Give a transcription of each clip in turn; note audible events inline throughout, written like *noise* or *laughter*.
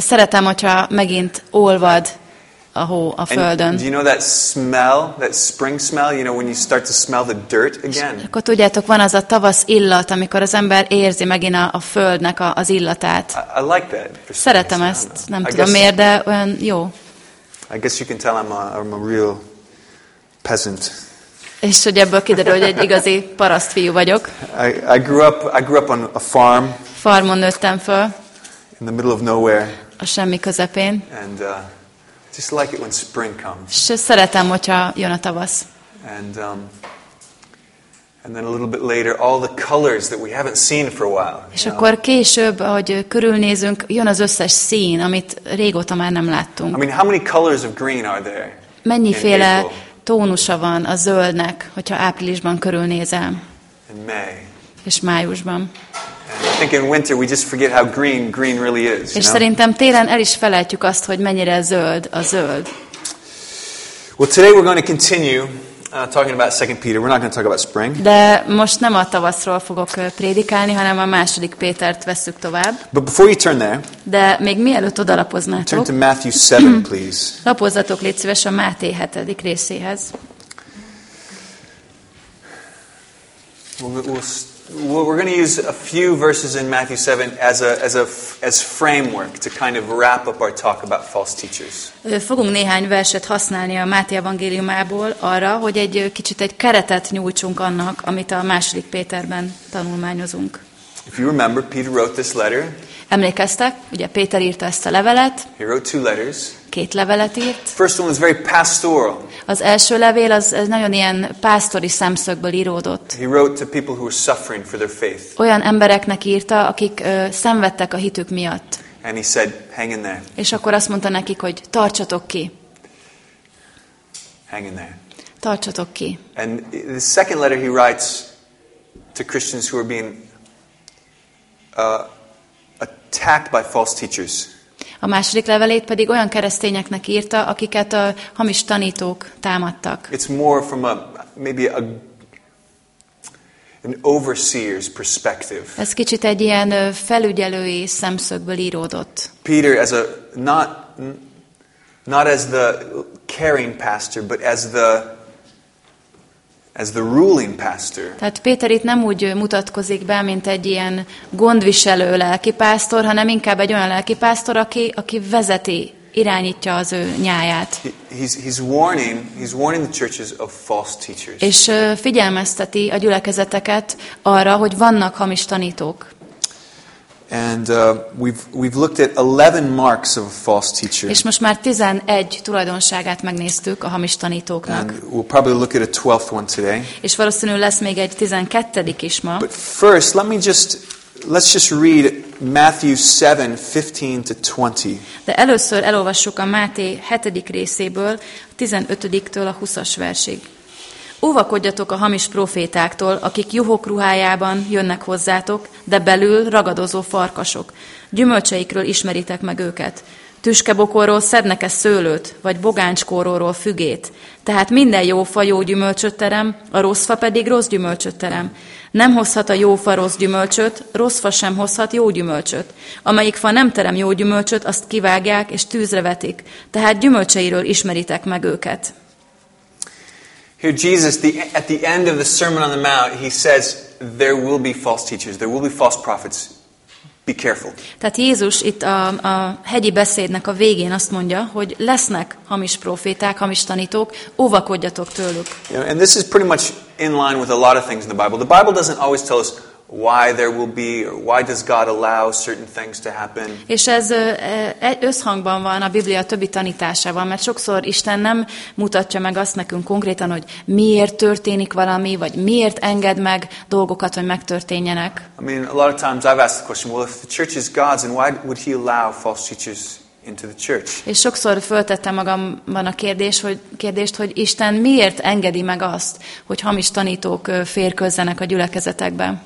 Szeretem, hogyha megint olvad a hó a And földön. do you know that smell, that spring smell? You know, when you start to smell the dirt again? Akkor tudjátok, van az a tavasz illat, amikor az ember érzi megint a, a földnek a, az illatát. I, I like that. Szeretem ezt, nem. I tudom guess- miért, de olyan jó. I guess you can tell I'm a, I'm a real peasant. És hogy ebből kiderül, hogy egy igazi paraszt fiú vagyok. I, I grew up. I grew up on a farm Farmon nőttem föl, in the middle of nowhere, a semmi közepén. and uh, just like it when spring comes. És szeretem, hogyha jön a tavasz. And um, and then a little bit later, all the colors that we haven't seen for a while. És know? akkor később, ahogy körülnézünk, jön az összes szín, amit régóta már nem I láttunk. mean, how many colors of green are there? Mennyiféle tónusa van a zöldnek, hogyha áprilisban körülnézel, and May? és májusban. And I think in winter we just forget how green green really is. You És know? szerintem télen el is felejtjük azt, hogy mennyire zöld a zöld. Well, today we're going to continue uh, talking about Second Peter. We're not going to talk about spring. De most nem a tavaszról fogok prédikálni, hanem a második Pétert vesszük tovább. But before you turn there, De még mielőtt turn odalapoznátok, to Matthew 7, *clears throat* please. lapozzatok légy szíves a Máté 7. részéhez. We'll, we'll- we're going to use a few verses in Matthew 7 as a, as a as framework to kind of wrap up our talk about false teachers. Fogunk néhány verset használni a Máté evangéliumából arra, hogy egy kicsit egy keretet nyújtsunk annak, amit a második Péterben tanulmányozunk. If you remember, Peter wrote this letter. Emlékeztek? Ugye Péter írta ezt a levelet, He wrote two letters. Két levelet írt. First one was very pastoral. Az első levél az az nagyon ilyen pásztori szemszögből íródott. He wrote to people who were suffering for their faith. Olyan embereknek írta, akik ö, szenvedtek a hitük miatt. And he said, hang in there, És akkor azt mondta nekik, hogy tartsatok ki, hang in there. tartsatok ki. And the second letter he writes to Christians who are being uh, attacked by false teachers. A második levelét pedig olyan keresztényeknek írta, akiket a hamis tanítók támadtak. It's more from a maybe a an overseer's perspective. Ez kicsit egy ilyen felügyelői szemszögből íródott. Peter as a not not as the caring pastor, but as the as the ruling pastor. Tehát Péter itt nem úgy mutatkozik be, mint egy ilyen gondviselő lelkipásztor, hanem inkább egy olyan lelkipásztor, aki, aki vezeti, irányítja az ő nyáját. He- He's, he's warning he's warning the churches of false teachers. És figyelmezteti a gyülekezeteket arra, hogy vannak hamis tanítók. And uh, we've we've looked at 11 marks of a false teacher. És most már 11 tulajdonságát megnéztük a hamis tanítóknak. And we'll probably look at a 12th one today. És valószínűleg lesz még egy 12. is ma. But first, let me just let's just read Matthew 7, 15 to 20. De először elolvassuk a Máté 7. részéből, a 15-től a 20-as versig. Óvakodjatok a hamis profétáktól, akik juhok ruhájában jönnek hozzátok, de belül ragadozó farkasok. Gyümölcseikről ismeritek meg őket. Tüskebokorról szednek-e szőlőt, vagy bogáncskóróról fügét? Tehát minden jó fa jó gyümölcsöt terem, a rossz fa pedig rossz gyümölcsöt terem. Nem hozhat a jó fa rossz gyümölcsöt, rossz fa sem hozhat jó gyümölcsöt. Amelyik fa nem terem jó gyümölcsöt, azt kivágják és tűzre vetik. Tehát gyümölcseiről ismeritek meg őket. Here, Jesus, the, at the end of the Sermon on the Mount, he says, There will be false teachers, there will be false prophets. Be careful. Tehát Jézus itt a, a hegyi beszédnek a végén azt mondja, hogy lesznek hamis proféták, hamis tanítók, óvakodjatok tőlük. You know, and this is pretty much in line with a lot of things in the Bible. The Bible doesn't always tell us why there will be or why does God allow certain things to happen. És ez ö, e- összhangban van a Biblia többi tanításával, mert sokszor Isten nem mutatja meg azt nekünk konkrétan, hogy miért történik valami, vagy miért enged meg dolgokat, hogy megtörténjenek. I mean, a lot of times I've asked the question, well, if the church is God's, then why would He allow false teachers into the church? És sokszor föltettem magamban a kérdés, hogy, kérdést, hogy Isten miért engedi meg azt, hogy hamis tanítók ö, férközzenek a gyülekezetekbe.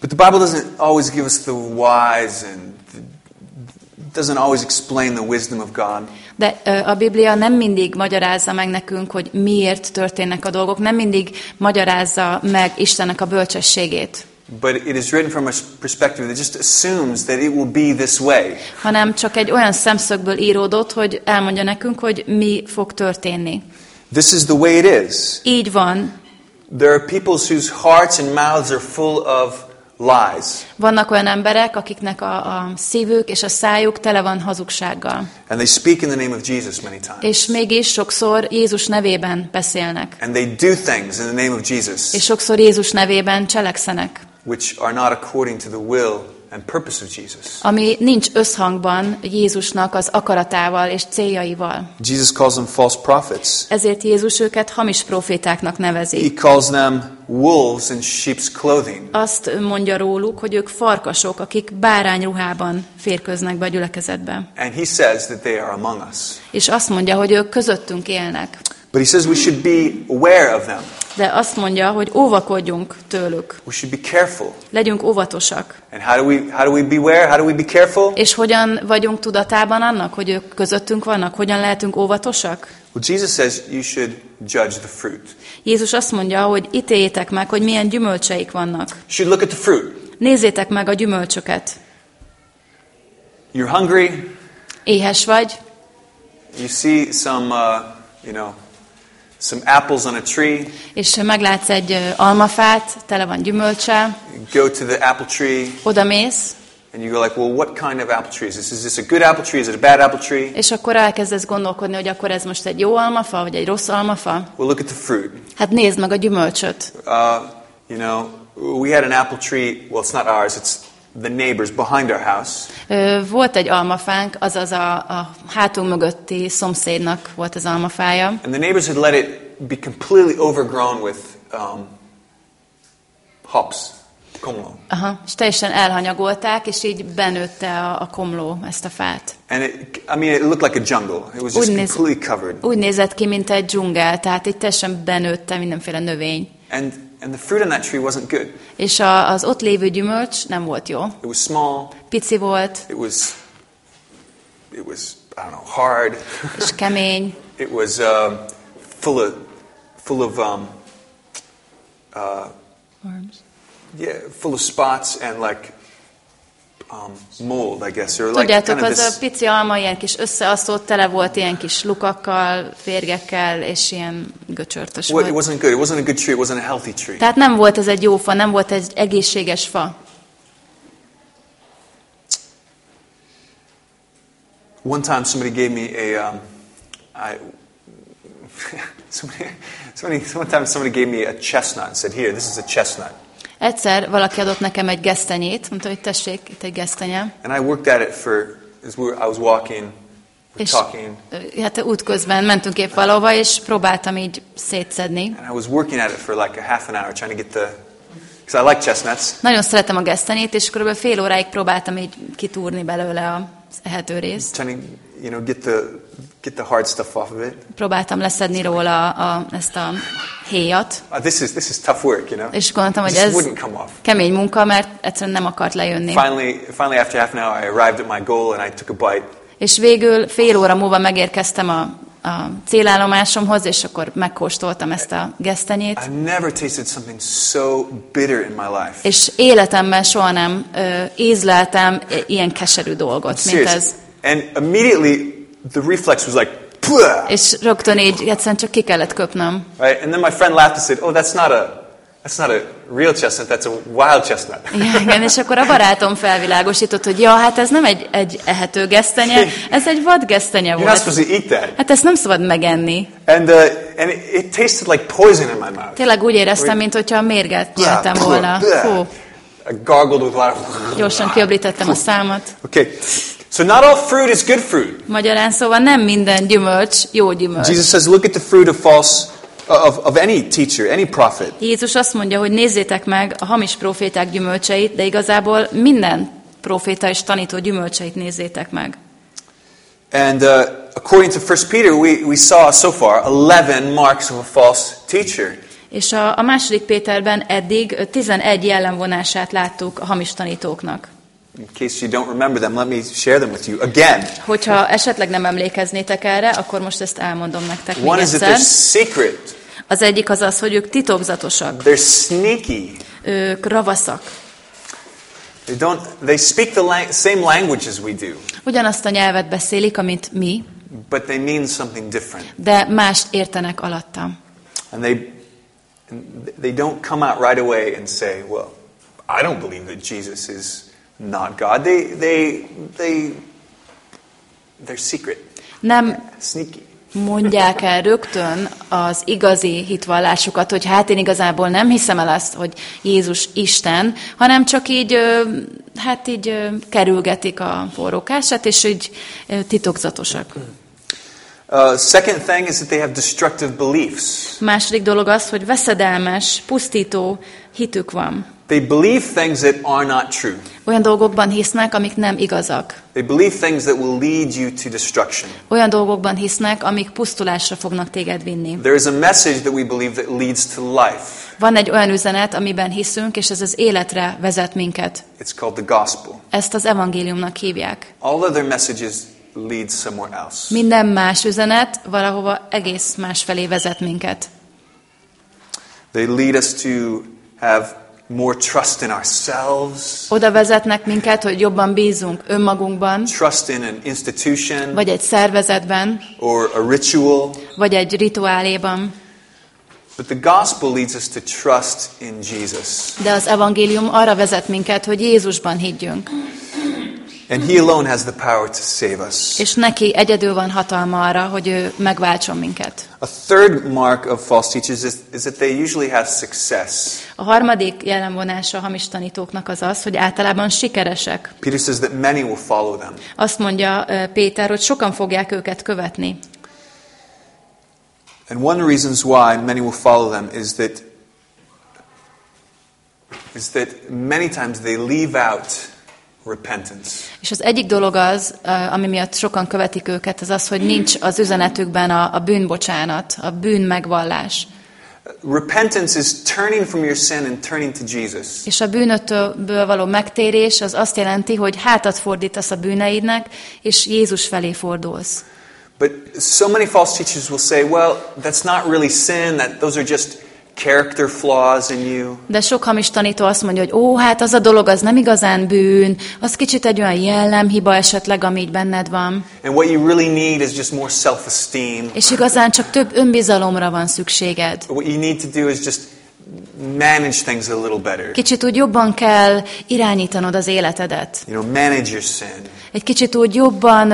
But the Bible doesn't always give us the whys and doesn't always explain the wisdom of God. De a Biblia nem mindig magyarázza meg nekünk, hogy miért történnek a dolgok, nem mindig magyarázza meg Istennek a bölcsességét. but it is written from a perspective that just assumes that it will be this way. hanem csak egy olyan szemszögből íródott, hogy elmondja nekünk, hogy mi fog történni. This is the way it is. Így van. There are peoples whose hearts and mouths are full of lies. Vannak olyan emberek, akiknek a, a szívük és a szájuk tele van hazugsággal. And they speak in the name of Jesus many times. És mégis sokszor Jézus nevében beszélnek. And they do things in the name of Jesus És sokszor Jézus nevében cselekszenek. which are not according to the will and purpose of Jesus. Ami nincs összhangban Jézusnak az akaratával és céljaival. Jesus calls them false prophets. Ezért Jézus őket hamis profétáknak He nevezi. calls them wolves in sheep's clothing. Azt mondja róluk, hogy ők farkasok, akik bárányruhában férköznek be a gyülekezetbe. And he says that they are among us. És azt mondja, hogy ők közöttünk élnek. But he says we should be aware of them. De azt mondja, hogy óvakodjunk tőlük. We should be careful. Legyünk óvatosak. And how do we how do we beware? How do we be careful? És hogyan vagyunk tudatában annak, hogy ők közöttünk vannak? Hogyan lehetünk óvatosak? Well, Jesus says you should judge the fruit. Jézus azt mondja, hogy ítéljétek meg, hogy milyen gyümölcseik vannak. You should look at the fruit. Nézzétek meg a gyümölcsöket. You're hungry. Éhes vagy, You see some, uh, you know, some apples on a tree. és meglátsz egy almafát, tele van gyümölcsel, You go to the apple tree oda mész, and you go like, well, what kind of apple tree is this? Is this a good apple tree? Is it a bad apple tree? és akkor elkezdesz gondolkodni, hogy akkor ez most egy jó almafa, vagy egy rossz almafa. Well, look at the fruit. Hát nézd meg a gyümölcsöt. Uh, you know, we had an apple tree. Well, it's not ours. It's the neighbors behind our house. Volt egy almafánk, azaz a, a hátunk mögötti szomszédnak volt az almafája, And the neighbors had let it be completely overgrown with um, hops, como. Aha, és teljesen elhanyagolták, és így benőtte a, a komló ezt a fát. And it, I mean, it looked like a jungle. It was just Úgy néz- completely covered. Úgy nézett ki, mint egy dzsungel, tehát így teljesen benőtte mindenféle növény. And, and the fruit on that tree wasn't good. És a, az ott lévő gyümölcs nem volt jó. It was small. Pici volt, It was, it was, I don't know, hard. és kemény, *laughs* it was um, full of, full of, um, uh, yeah, full of spots and like um, mold, I guess, or like Tudjátok, kind of az this. a pici alma ilyen kis összeasztott, tele volt ilyen kis lukakkal, férgekkel, és ilyen göcsörtös Well, it wasn't good. It wasn't a good tree. It wasn't a healthy tree. Tehát nem volt ez egy jó fa, nem volt egy egészséges fa. One time, somebody gave me a. Um, I, *laughs* somebody, somebody, one time, somebody gave me a chestnut and said, "Here, this is a chestnut." Egyszer valaki adott nekem egy gesztenyét, mondta, hogy tessék, itt egy gesztenye. And I worked at it for as we were, I was walking, És talking, hát útközben mentünk épp valahova, és próbáltam így szétszedni. and I was working at it for like a half an hour, trying to get the, I like chestnuts. Nagyon szeretem a gesztenyét, és kb. fél óráig próbáltam így kitúrni belőle az ehető részt. trying to you know get the get the hard stuff off of it. Próbáltam leszedni róla a, ezt a héjat, Uh, this is this is tough work, you know. és gondoltam, hogy ez kemény munka, mert egyszerűen nem akart lejönni. Finally, finally, after half an hour, I arrived at my goal and I took a bite. És végül fél óra múlva megérkeztem a, a célállomásomhoz, és akkor megkóstoltam ezt a gesztenyét. I've never tasted something so bitter in my life. És életemben soha nem ö, ízleltem ilyen keserű dolgot, mint Serious. ez. And immediately, the reflex was like, "Pwah!" És rögtön így egyszerűen csak ki kellett köpnöm. right? And then my friend laughed and said, "Oh, that's not a that's not a real chestnut. That's a wild chestnut." *laughs* Ja, igen, és akkor a barátom felvilágosított, hogy ja, hát ez nem egy, egy ehető gesztenye, ez egy vadgesztenye You're not volt. supposed to eat that. Hát ezt nem szabad megenni. And uh, and it, it tasted like poison in my mouth. Tényleg úgy éreztem, mint hogyha mérget nyeltem volna. Fú, I gargled with water. gyorsan kiöblítettem a számat. Okay, so not all fruit is good fruit. Magyarán szóval nem minden gyümölcs jó gyümölcs. Jesus says, look at the fruit of false, of, of any teacher, any prophet. Jézus azt mondja, hogy nézzétek meg a hamis proféták gyümölcseit, de igazából minden proféta és tanító gyümölcseit nézzétek meg. And uh, according to 1 Peter, we, we saw so far 11 marks of a false teacher. És a, a második Péterben eddig ö, 11 jellemvonását láttuk a hamis tanítóknak. In case you don't remember them, let me share them with you again. Hogyha esetleg nem emlékeznétek erre, akkor most ezt elmondom nektek még One is that egyszer. secret, Az egyik az az, hogy ők titokzatosak, they're sneaky, ők ravaszak. They don't. They speak the same language as we do, Ugyanazt a nyelvet beszélik, amit mi, but they mean something different. de mást értenek alatta. And they they don't come out right away and say, "Well, I don't believe that Jesus is not God." They they they they're secret, Nem sneaky. mondják el rögtön az igazi hitvallásukat, hogy hát én igazából nem hiszem el azt, hogy Jézus Isten, hanem csak így, hát így kerülgetik a forrókását, és így titokzatosak. Uh, second thing is that they have destructive beliefs. Második dolog az, hogy veszedelmes, pusztító hitük van. They believe things that are not true. Olyan dolgokban hisznek, amik nem igazak. They believe things that will lead you to destruction. Olyan dolgokban hisznek, amik pusztulásra fognak téged vinni. There is a message that we believe that leads to life. Van egy olyan üzenet, amiben hiszünk, és ez az életre vezet minket. It's called the gospel. Ezt az evangéliumnak hívják. All other messages lead somewhere else. Minden más üzenet valahova egész más felé vezet minket. They lead us to have more trust in ourselves, Oda vezetnek minket, hogy jobban bízunk önmagunkban, trust in an institution vagy egy szervezetben, or a ritual. vagy egy rituáléban. But the gospel leads us to trust in Jesus. De az evangélium arra vezet minket, hogy Jézusban higgyünk. And he alone has the power to save us. És neki egyedül van hatalma arra, hogy ő megváltson minket. A third mark of false teachers is, is that they usually have success. A harmadik jellemvonása a hamis tanítóknak az az, hogy általában sikeresek. Peter says that many will follow them. Azt mondja Péter, hogy sokan fogják őket követni. And one of the reasons why many will follow them is that is that many times they leave out repentance. És az egyik dolog az, ami miatt sokan követik őket, az az, hogy nincs az üzenetükben a, a bűnbocsánat, a bűn megvallás. Repentance is turning from your sin and turning to Jesus. És a bűnötből való megtérés az azt jelenti, hogy hátat fordítasz a bűneidnek, és Jézus felé fordulsz. But so many false teachers will say, well, that's not really sin, that those are just character flaws in you. De sok hamis tanító azt mondja, hogy ó, hát az a dolog az nem igazán bűn, az kicsit egy olyan jellemhiba esetleg, ami így benned van. And what you really need is just more self-esteem. És igazán csak több önbizalomra van szükséged. What you need to do is just manage things a little better. Kicsit úgy jobban kell irányítanod az életedet. You know, manage your sin. Egy kicsit úgy jobban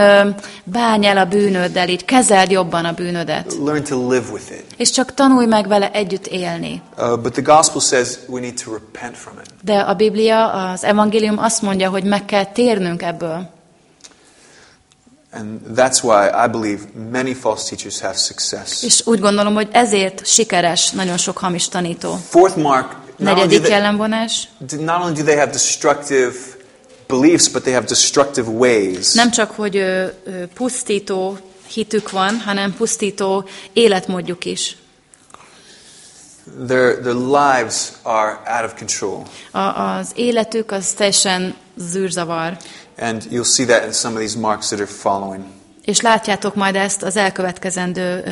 bánj el a bűnöddel, így kezeld jobban a bűnödet. Learn to live with it. És csak tanulj meg vele együtt élni. Uh, but the gospel says we need to repent from it. De a Biblia, az evangélium azt mondja, hogy meg kell térnünk ebből. And that's why I believe many false teachers have success. És úgy gondolom, hogy ezért sikeres nagyon sok hamis tanító. Fourth mark, Negyedik jellemvonás. not only do they have destructive beliefs, but they have destructive ways. Nem csak, hogy ö, ö, pusztító hitük van, hanem pusztító életmódjuk is. Their, their lives are out of control. A, az életük az teljesen zűrzavar. And you'll see that in some of these marks that are following. És látjátok majd ezt az elkövetkezendő ö,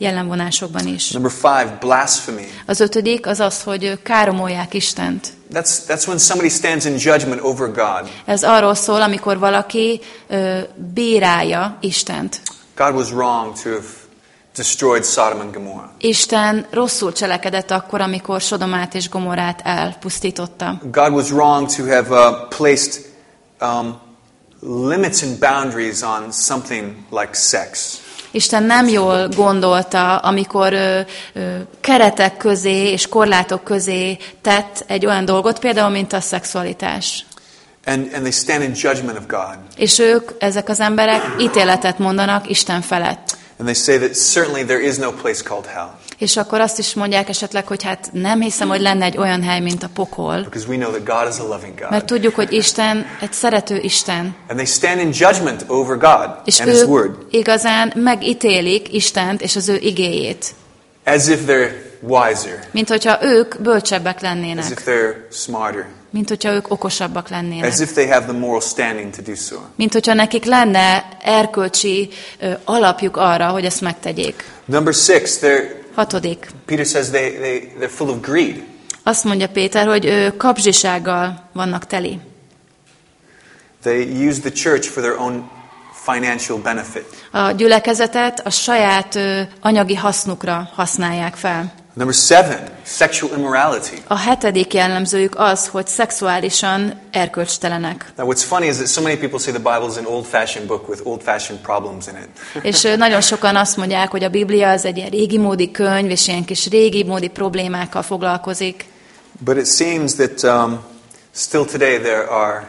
jellemvonásokban is. Number five, blasphemy. Az ötödik az az, hogy káromolják Istent. That's, that's when somebody stands in judgment over God. Ez arról szól, amikor valaki ö, bírálja Istent. God was wrong to have destroyed Sodom and Gomorrah. Isten rosszul cselekedett akkor, amikor Sodomát és Gomorát elpusztította. God was wrong to have uh, placed um, limits and boundaries on something like sex. Isten nem jól gondolta, amikor ö, ö, keretek közé és korlátok közé tett egy olyan dolgot, például, mint a szexualitás. And, and they stand in judgment of God. És ők, ezek az emberek ítéletet mondanak Isten felett. And they say that certainly there is no place called hell. És akkor azt is mondják esetleg, hogy hát nem hiszem, hogy lenne egy olyan hely, mint a pokol. Mert tudjuk, hogy Isten egy szerető Isten. And they stand in judgment over God És and His Word. ők igazán megítélik Istent és az ő igéjét. As if they're wiser. Mint hogyha ők bölcsebbek As lennének. if they're smarter. Mint hogyha ők okosabbak lennének. As if they have the moral standing to do so. Mint hogyha nekik lenne erkölcsi ö, alapjuk arra, hogy ezt megtegyék. Number six, they're, Hatodik. Peter says they, they, they're full of greed. Azt mondja Péter, hogy ő kapzsisággal vannak teli. They use the church for their own financial benefit. A gyülekezetet a saját ö, anyagi hasznukra használják fel. Number seven, sexual immorality. A hetedik jellemzőjük az, hogy szexuálisan erkölcstelenek. Now, what's funny is that so many people say the Bible is an old-fashioned book with old-fashioned problems in it. *laughs* És nagyon sokan azt mondják, hogy a Biblia az egy ilyen régi módi könyv, és ilyen kis régi módi problémákkal foglalkozik. But it seems that um, still today there are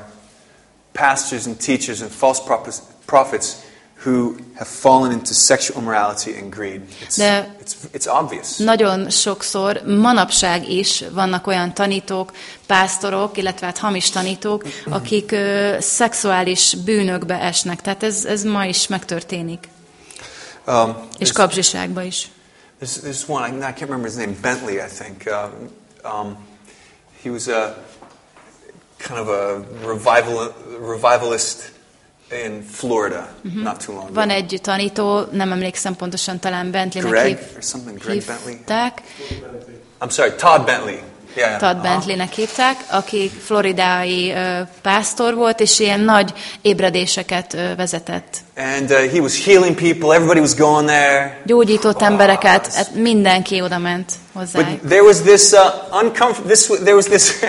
pastors and teachers and false prophets who have fallen into sexual immorality and greed. It's, De- it's, it's obvious. Nagyon sokszor manapság is vannak olyan tanítók, pásztorok, illetve hát hamis tanítók, akik ö, szexuális bűnökbe esnek. Tehát ez, ez ma is megtörténik. Um, És there's, kapzsiságba is. there's, there's one, I, I can't remember his name, Bentley, I think. Um, um, he was a kind of a revival, revivalist in Florida not too long ago. Van egy tanító, nem emlékszem pontosan, talán Bentleynek Greg hív, or something, Greg Bentley. I'm sorry, Todd Bentley. Yeah. Todd Uh-huh. Bentleynek hívták, aki floridai ö, pásztor volt, és ilyen nagy ébredéseket ö, vezetett. And uh, he was healing people. Everybody was going there. Gyógyított embereket, hát mindenki oda ment hozzá. But there was this uh, uncomfortable. This there was this *laughs*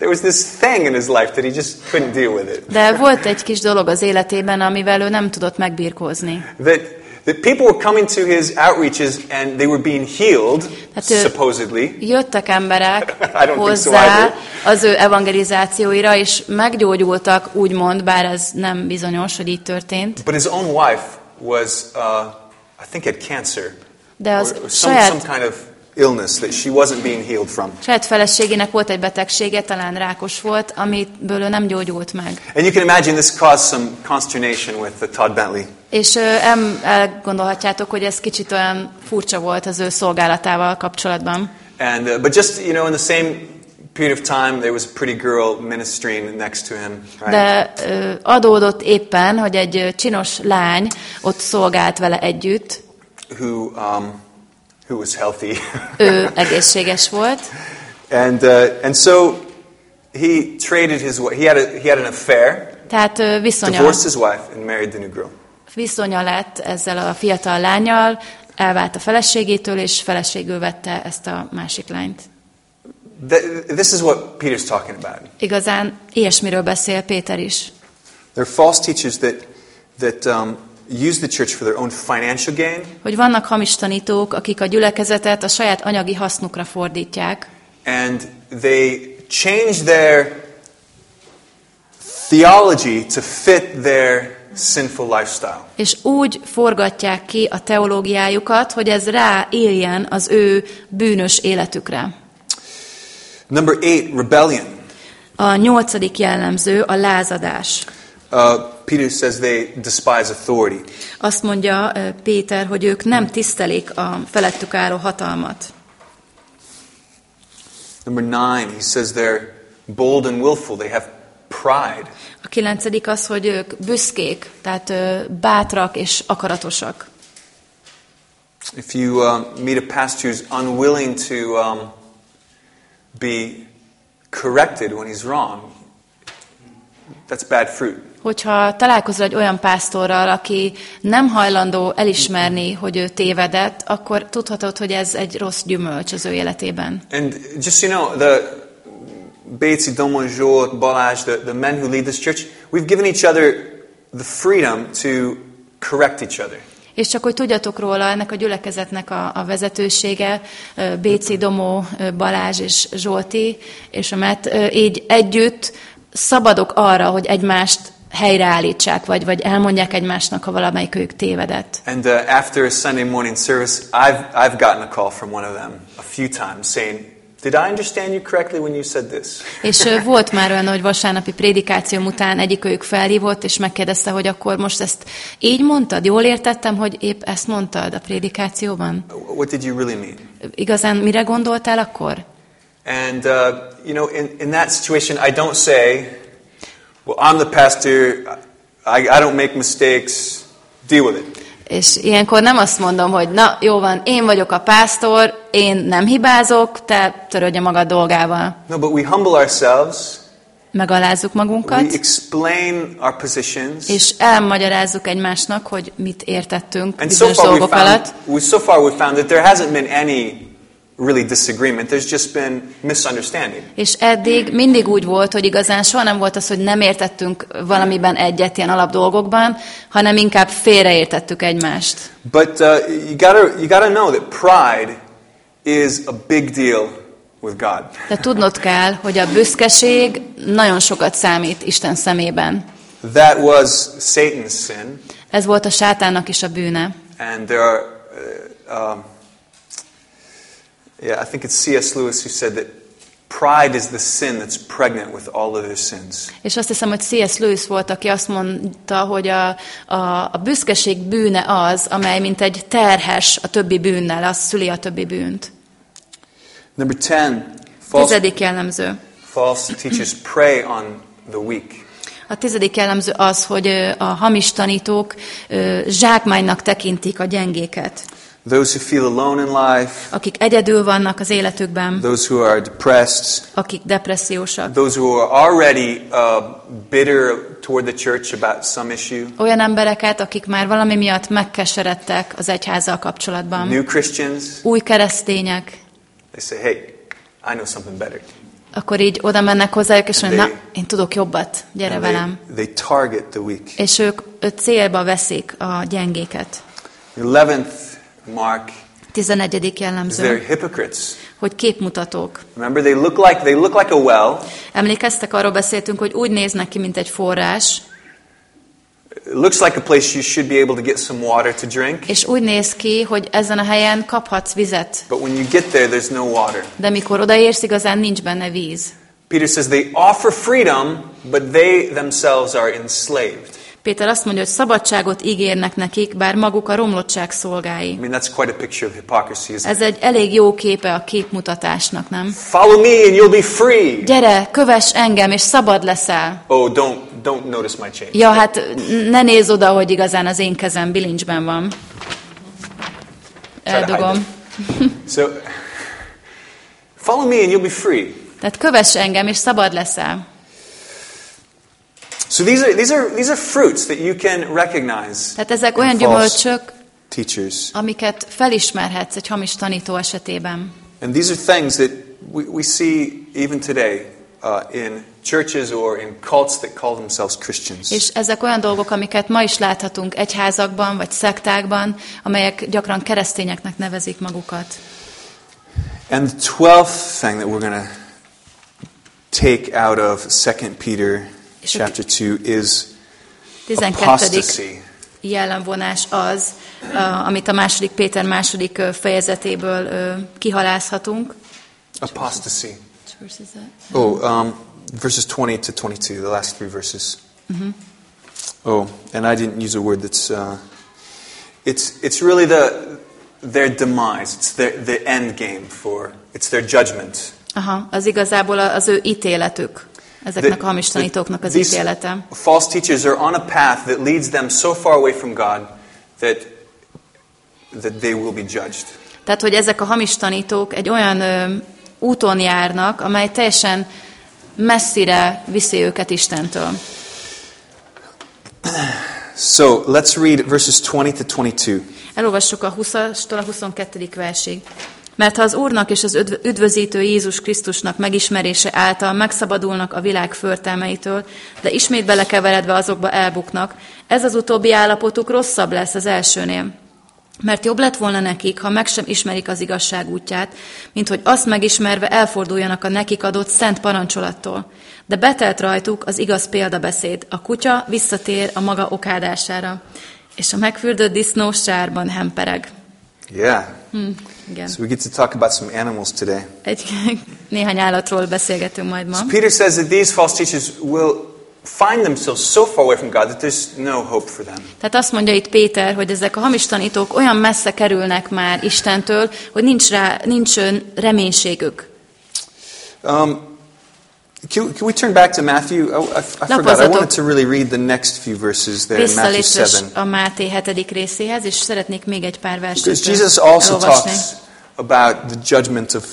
there was this thing in his life that he just couldn't deal with it. De volt egy kis dolog az életében, amivel ő nem tudott megbirkózni. That that people were coming to his outreaches and they were being healed Hát supposedly. Jöttek emberek *laughs* so hozzá either. az ő evangelizációira, és meggyógyultak, úgymond, bár ez nem bizonyos, hogy így történt. But his own wife was, uh, I think, had cancer De az or some, saját, some kind of illness that she wasn't being healed from. saját feleségének volt egy betegsége, talán rákos volt, amiből ő nem gyógyult meg. And you can imagine this caused some consternation with the Todd Bentley. És em, elgondolhatjátok, hogy ez kicsit olyan furcsa volt az ő szolgálatával kapcsolatban. And uh, but just you know, in the same period of time, there was a pretty girl ministering next to him. Right? De ö, adódott éppen, hogy egy csinos lány ott szolgált vele együtt, who um, who was healthy, ő egészséges volt, *laughs* and uh, and so he traded his. He had a, he had an affair, tehát viszonya, divorced his wife, and married the new girl. viszonya lett ezzel a fiatal lányjal, elvált a feleségétől, és feleségül vette ezt a másik lányt. Th- this is what Peter's talking about. Igazán ilyesmiről beszél Péter is. There are false teachers that that um, use the church for their own financial gain, Hogy vannak hamis tanítók, akik a gyülekezetet a saját anyagi hasznukra fordítják, and they change their theology to fit their sinful lifestyle. és úgy forgatják ki a teológiájukat, hogy ez ráéljen az ő bűnös életükre. Number eight, rebellion. A nyolcadik jellemző a lázadás. Uh, Peter says they despise authority. Azt mondja ö, Péter, hogy ők nem tisztelik a felettük álló hatalmat. Number nine, he says they're bold and willful. They have pride. A kilencedik az, hogy ők büszkék, tehát ö, bátrak és akaratosak. If you uh, meet a pastor who's unwilling to um, be corrected when he's wrong, that's bad fruit. Hogyha találkozol egy olyan pásztorral, aki nem hajlandó elismerni, hogy ő tévedett, akkor tudhatod, hogy ez egy rossz gyümölcs az ő életében. And just you know, the Béci, Domon, Zsolt, Balázs, the, the men who lead this church, we've given each other the freedom to correct each other. És csak hogy tudjatok róla, ennek a gyülekezetnek a, a vezetősége, Béci, Domó, Balázs és Zsolti, és a Met, ö, így együtt szabadok arra, hogy egymást helyreállítsák, vagy, vagy elmondják egymásnak, ha valamelyik ők tévedett. And uh, after a Sunday morning service, I've, I've gotten a call from one of them a few times saying, Did I understand you correctly when you said this? *laughs* És ö, volt már olyan, hogy vasárnapi prédikációm után egyik ők felhívott, és megkérdezte, hogy akkor most ezt így mondtad? Jól értettem, hogy épp ezt mondtad a prédikációban? What did you really mean? Igazán mire gondoltál akkor? And, uh, you know, in, in that situation, I don't say, Well, I'm the pastor, I, I don't make mistakes, deal with it. És ilyenkor nem azt mondom, hogy na, jó van, én vagyok a pásztor, én nem hibázok, te törődj a magad dolgával. No, but we humble ourselves. Megalázzuk We magunkat, explain our positions. és elmagyarázzuk egymásnak, hogy mit értettünk And so bizonyos we dolgok found, alatt. we, so far we found that there hasn't been any really disagreement. There's just been misunderstanding. És eddig mindig úgy volt, hogy igazán soha nem volt az, hogy nem értettünk valamiben egyet ilyen alapdolgokban, hanem inkább félreértettük egymást. But uh, you gotta you gotta know that pride is a big deal with God. De tudnod kell, hogy a büszkeség nagyon sokat számít Isten szemében. That was Satan's sin, Ez volt a sátánnak is a bűne. and there are. Uh, um, yeah, I think it's C.S. Lewis who said that pride is the sin that's pregnant with all other sins. És azt hiszem, hogy C.S. Lewis volt, aki azt mondta, hogy a, a, a büszkeség bűne az, amely mint egy terhes a többi bűnnel, az szüli a többi bűnt. Number ten, false, Tizedik jellemző. false teachers prey on the weak. A tizedik jellemző az, hogy a hamis tanítók zsákmánynak tekintik a gyengéket, Those who feel alone in life, akik egyedül vannak az életükben, those who are depressed, akik depressziósak. those who are already uh, bitter toward the church about some issue, Olyan embereket, akik már valami miatt megkeseredtek az egyházzal kapcsolatban. new Christians, Új keresztények, they say, hey, I know something better. akkor így oda mennek hozzájuk, és mondják, na, They- én tudok jobbat, gyere And velem. they, they target the weak. És ők ö, célba veszik a gyengéket. The eleventh mark 11. is they're jellemző, hypocrites. hogy képmutatók. Remember, they look like they look like a well. Emlékeztek, arról beszéltünk, hogy úgy néznek ki, mint egy forrás, It looks like a place you should be able to get some water to drink. és úgy néz ki, hogy ezen a helyen kaphatsz vizet, But when you get there, there's no water. de mikor odaérsz, igazán nincs benne víz. Peter says they offer freedom, but they themselves are enslaved. Péter azt mondja, hogy szabadságot ígérnek nekik, bár maguk a romlottság szolgái. I mean, that's quite a picture of hypocrisy, isn't Ez egy elég jó képe a képmutatásnak, nem? Follow me and you'll be free. Gyere, kövess engem, és szabad leszel. Oh, don't don't notice my change. Ja, hát ne nézz oda, hogy igazán az én kezem bilincsben van. Eldugom. So, follow me and you'll be free. Tehát kövess engem, és szabad leszel. So these are these are these are fruits that you can recognize. Tehát ezek olyan gyümölcsök, teachers, amiket felismerhetsz egy hamis tanító esetében. and these are things that we, we see even today uh, in churches or in cults that call themselves Christians. És ezek olyan dolgok, amiket ma is láthatunk egyházakban vagy szektákban, amelyek gyakran keresztényeknek nevezik magukat. And the twelfth thing that we're going to take out of 2 Peter chapter 2 is 12. apostasy. jellemvonás az, amit a második Péter második fejezetéből kihalázhatunk. Apostasy. Oh, um, verses 20 to 22, the last three verses. Oh, and I didn't use a word that's. Uh, it's it's really the their demise. It's their the end game for. It's their judgment. Aha, az igazából az ő ítéletük. Ezeknek a hamis tanítóknak az ítélete. False teachers are on a path that leads them so far away from God that that they will be judged. Tehát, hogy ezek a hamis tanítók egy olyan ö, úton járnak, amely teljesen messzire viszi őket Istentől. *clears throat* So let's read verses 20 to 22. Elolvassuk a 20-tól a 22. versig. Mert ha az Úrnak és az üdv- üdvözítő Jézus Krisztusnak megismerése által megszabadulnak a világ förtelmeitől, de ismét belekeveredve azokba elbuknak, ez az utóbbi állapotuk rosszabb lesz az elsőnél. Mert jobb lett volna nekik, ha meg sem ismerik az igazság útját, mint hogy azt megismerve elforduljanak a nekik adott szent parancsolattól. De betelt rajtuk az igaz példabeszéd, a kutya visszatér a maga okádására, és a megfürdött disznó sárban hempereg. Yeah. Igen. So we get to talk about some animals today. Egy, *laughs* néhány állatról beszélgetünk majd ma. Peter says that these false teachers will find themselves so far away from God that there's no hope for them. Tehát azt mondja itt Péter, hogy ezek a hamis tanítók olyan messze kerülnek már Istentől, hogy nincs, rá, nincs reménységük. Um, Can, can we turn back to Matthew? I, I, I forgot. I wanted to really read the next few verses there in Matthew Visszaléptes 7. a Máté hetedik részéhez, és szeretnék még egy pár verset Because Jesus also elolvasni. talks about the judgment of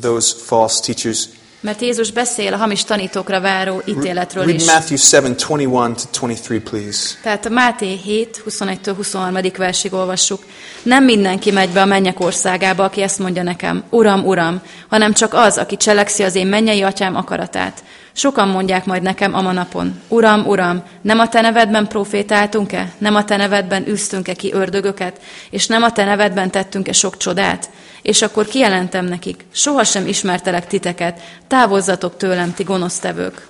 those false teachers. Mert Jézus beszél a hamis tanítókra váró ítéletről Read is. Matthew 7, 21 to 23, please. Tehát a Máté 7, 21-től 23. versig olvassuk. Nem mindenki megy be a mennyek országába, aki ezt mondja nekem, Uram, Uram, hanem csak az, aki cselekszi az én mennyei atyám akaratát. Sokan mondják majd nekem a napon, Uram, Uram, nem a te nevedben profétáltunk-e? Nem a te nevedben űztünk-e ki ördögöket? És nem a te nevedben tettünk-e sok csodát? És akkor kijelentem nekik, sohasem ismertelek titeket, távozzatok tőlem, ti gonosztevők.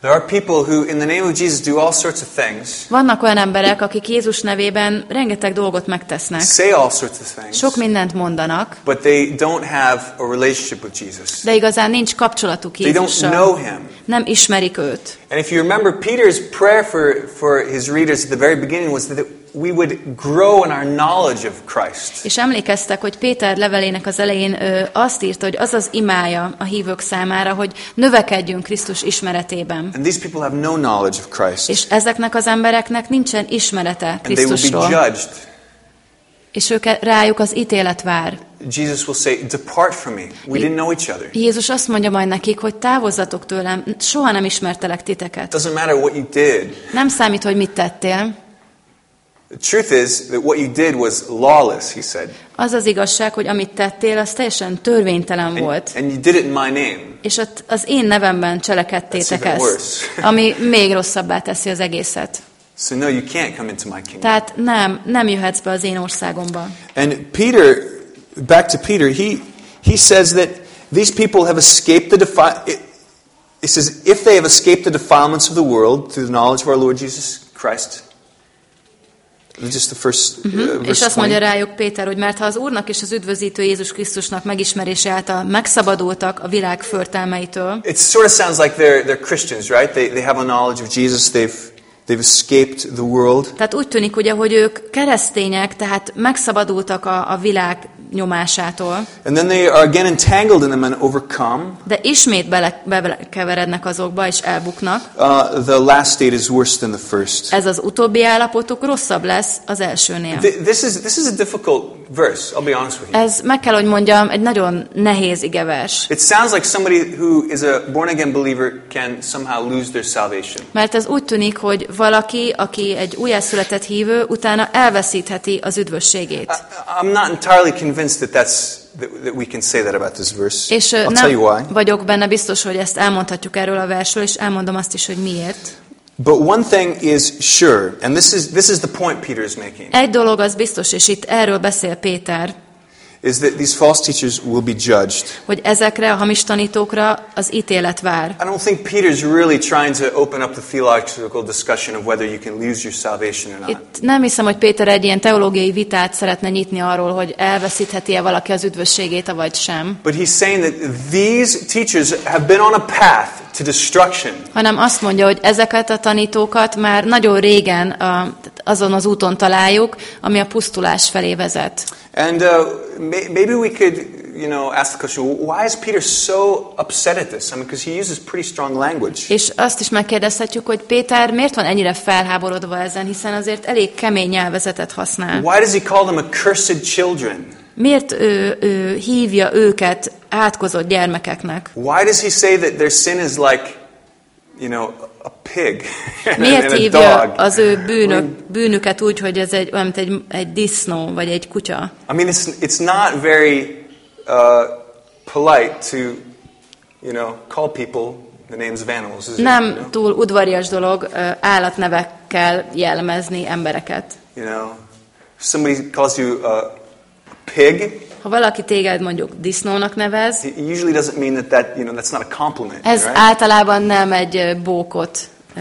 There are people who, in the name of Jesus, do all sorts of things, Vannak olyan emberek, akik Jézus nevében rengeteg dolgot megtesznek. say all sorts of things, Sok mindent mondanak, but they don't have a relationship with Jesus. de igazán nincs kapcsolatuk They don't know Jézussal. him. Nem ismerik őt. And if you remember, Peter's prayer for, for his readers at the very beginning was that we would grow in our knowledge of Christ. És emlékeztek, hogy Péter levelének az elején ö, azt írta, hogy az az imája a hívők számára, hogy növekedjünk Krisztus ismeretében. And these people have no knowledge of Christ. És ezeknek az embereknek nincsen ismerete And they will be Krisztusról. judged. És ők rájuk az ítélet vár. Jesus will say, Depart from me. We didn't know each other. Jézus azt mondja majd nekik, hogy távozzatok tőlem, soha nem ismertelek titeket. doesn't matter what you did. Nem számít, hogy mit tettél. The truth is that what you did was lawless, he said. Az az igazság, hogy amit tettél, az teljesen törvénytelen And, volt. and you did it in my name. És ott az én nevemben cselekedtétek ezt, *laughs* ami még rosszabbá teszi az egészet. So, no, you can't come into my kingdom. Tehát nem, nem jöhetsz be az én országomba. And Peter, back to Peter, he, he says that these people have escaped the defi- it, he says, if they have escaped the defilements of the world through the knowledge of our Lord Jesus Christ, just the first uh, És verse azt 20. mondja rájuk Péter, hogy mert ha az Úrnak és az üdvözítő Jézus Krisztusnak megismerése által megszabadultak a világ förtelmeitől, It sort of sounds like they're, they're Christians, right? They, they have a knowledge of Jesus. They've, they've escaped the world. tehát úgy tűnik ugye, hogy ők keresztények, tehát megszabadultak a, a világ nyomásától, And then they are again entangled in them and overcome. de ismét bele, belekeverednek azokba és elbuknak. Uh, the last state is worse than the first. Ez az utóbbi állapotuk rosszabb lesz az elsőnél. Th- This is, this is a difficult verse, I'll be honest with you. Ez meg kell, hogy mondjam, egy nagyon nehéz igevers. It sounds like somebody who is a born again believer can somehow lose their salvation. Mert ez úgy tűnik, hogy valaki, aki egy újjászületett hívő, utána elveszítheti az üdvösségét. I- I'm not entirely convinced that that's that, we can say that about this verse. És I'll tell you why. vagyok benne biztos, hogy ezt elmondhatjuk erről a versről, és elmondom azt is, hogy miért. But one thing is sure, and this is this is the point Peter is making, Egy dolog az biztos, és itt erről beszél Péter, is that these false teachers will be judged. hogy ezekre a hamis tanítókra az ítélet vár. I don't think Peter's really trying to open up the theological discussion of whether you can lose your salvation or not. Itt nem hiszem, hogy Péter egy ilyen teológiai vitát szeretne nyitni arról, hogy elveszítheti-e valaki az üdvösségét, vagy sem. But he's saying that these teachers have been on a path to destruction. hanem azt mondja, hogy ezeket a tanítókat már nagyon régen a, azon az úton találjuk, ami a pusztulás felé vezet. And uh, may, maybe we could, you know, ask the question: Why is Peter so upset at this? I mean, because he uses pretty strong language. És azt is megkérdezhetjük, hogy Péter miért van ennyire felháborodva ezen, hiszen azért elég kemény nyelvezetet használ. Why does he call them accursed children? Miért ő, ő hívja őket átkozott gyermekeknek? Why does he say that their sin is like, you know, a pig and, *laughs* Miért and a hívja dog? az ő I bűnök, mean, bűnüket úgy, hogy ez egy, olyan, mint egy, egy disznó, vagy egy kutya? I mean, it's, it's not very uh, polite to, you know, call people the names of animals, is it? You Nem know? túl udvarias dolog ö, állatnevekkel jellemezni embereket. You know, if somebody calls you a pig, Ha valaki téged mondjuk disznónak nevez, it usually doesn't mean that, that you know, that's not a compliment, ez right? általában nem egy bókot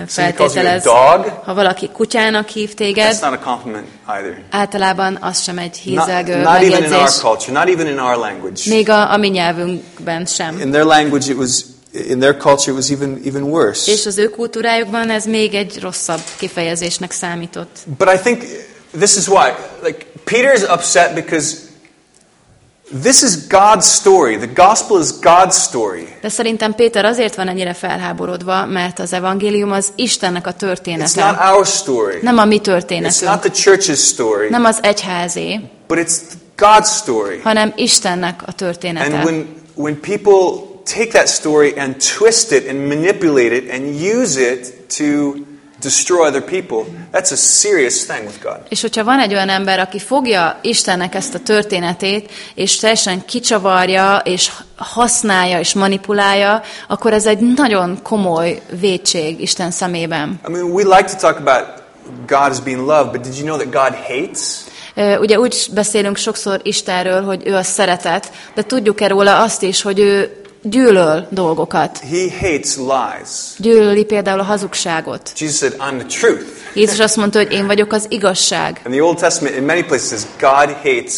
feltételez. dog, Ha valaki kutyának hív that's téged, not a compliment either. általában az sem egy Not, hízelgő not even in our culture, not even in our language. Még a, a mi nyelvünkben sem. In their language, it was, in their culture, it was even, even worse. És az ő kultúrájukban ez még egy rosszabb kifejezésnek számított. But I think this is why. Like, Peter is upset because This is God's story. The gospel is God's story. De szerintem Péter azért van ennyire felháborodva, mert az evangélium az Istennek a It's not története. our story. Nem a mi It's not történetünk. the church's story, Nem az egyházé, but it's God's story. hanem Istennek a And története. when when people take that story and twist it and manipulate it and use it to destroy other people, that's a serious thing with God. És hogyha van egy olyan ember, aki fogja Istennek ezt a történetét, és teljesen kicsavarja, és használja, és manipulálja, akkor ez egy nagyon komoly vétség Isten szemében. I mean, we like to talk about God as being love, but did you know that God hates? Ugye úgy beszélünk sokszor Istenről, hogy ő a szeretet, de tudjuk-e róla azt is, hogy ő gyűlöl dolgokat. He hates lies. Gyűlöli például a hazugságot. Jesus said, I'm the truth. Jézus azt mondta, hogy én vagyok az igazság. In the Old Testament, in many places, God hates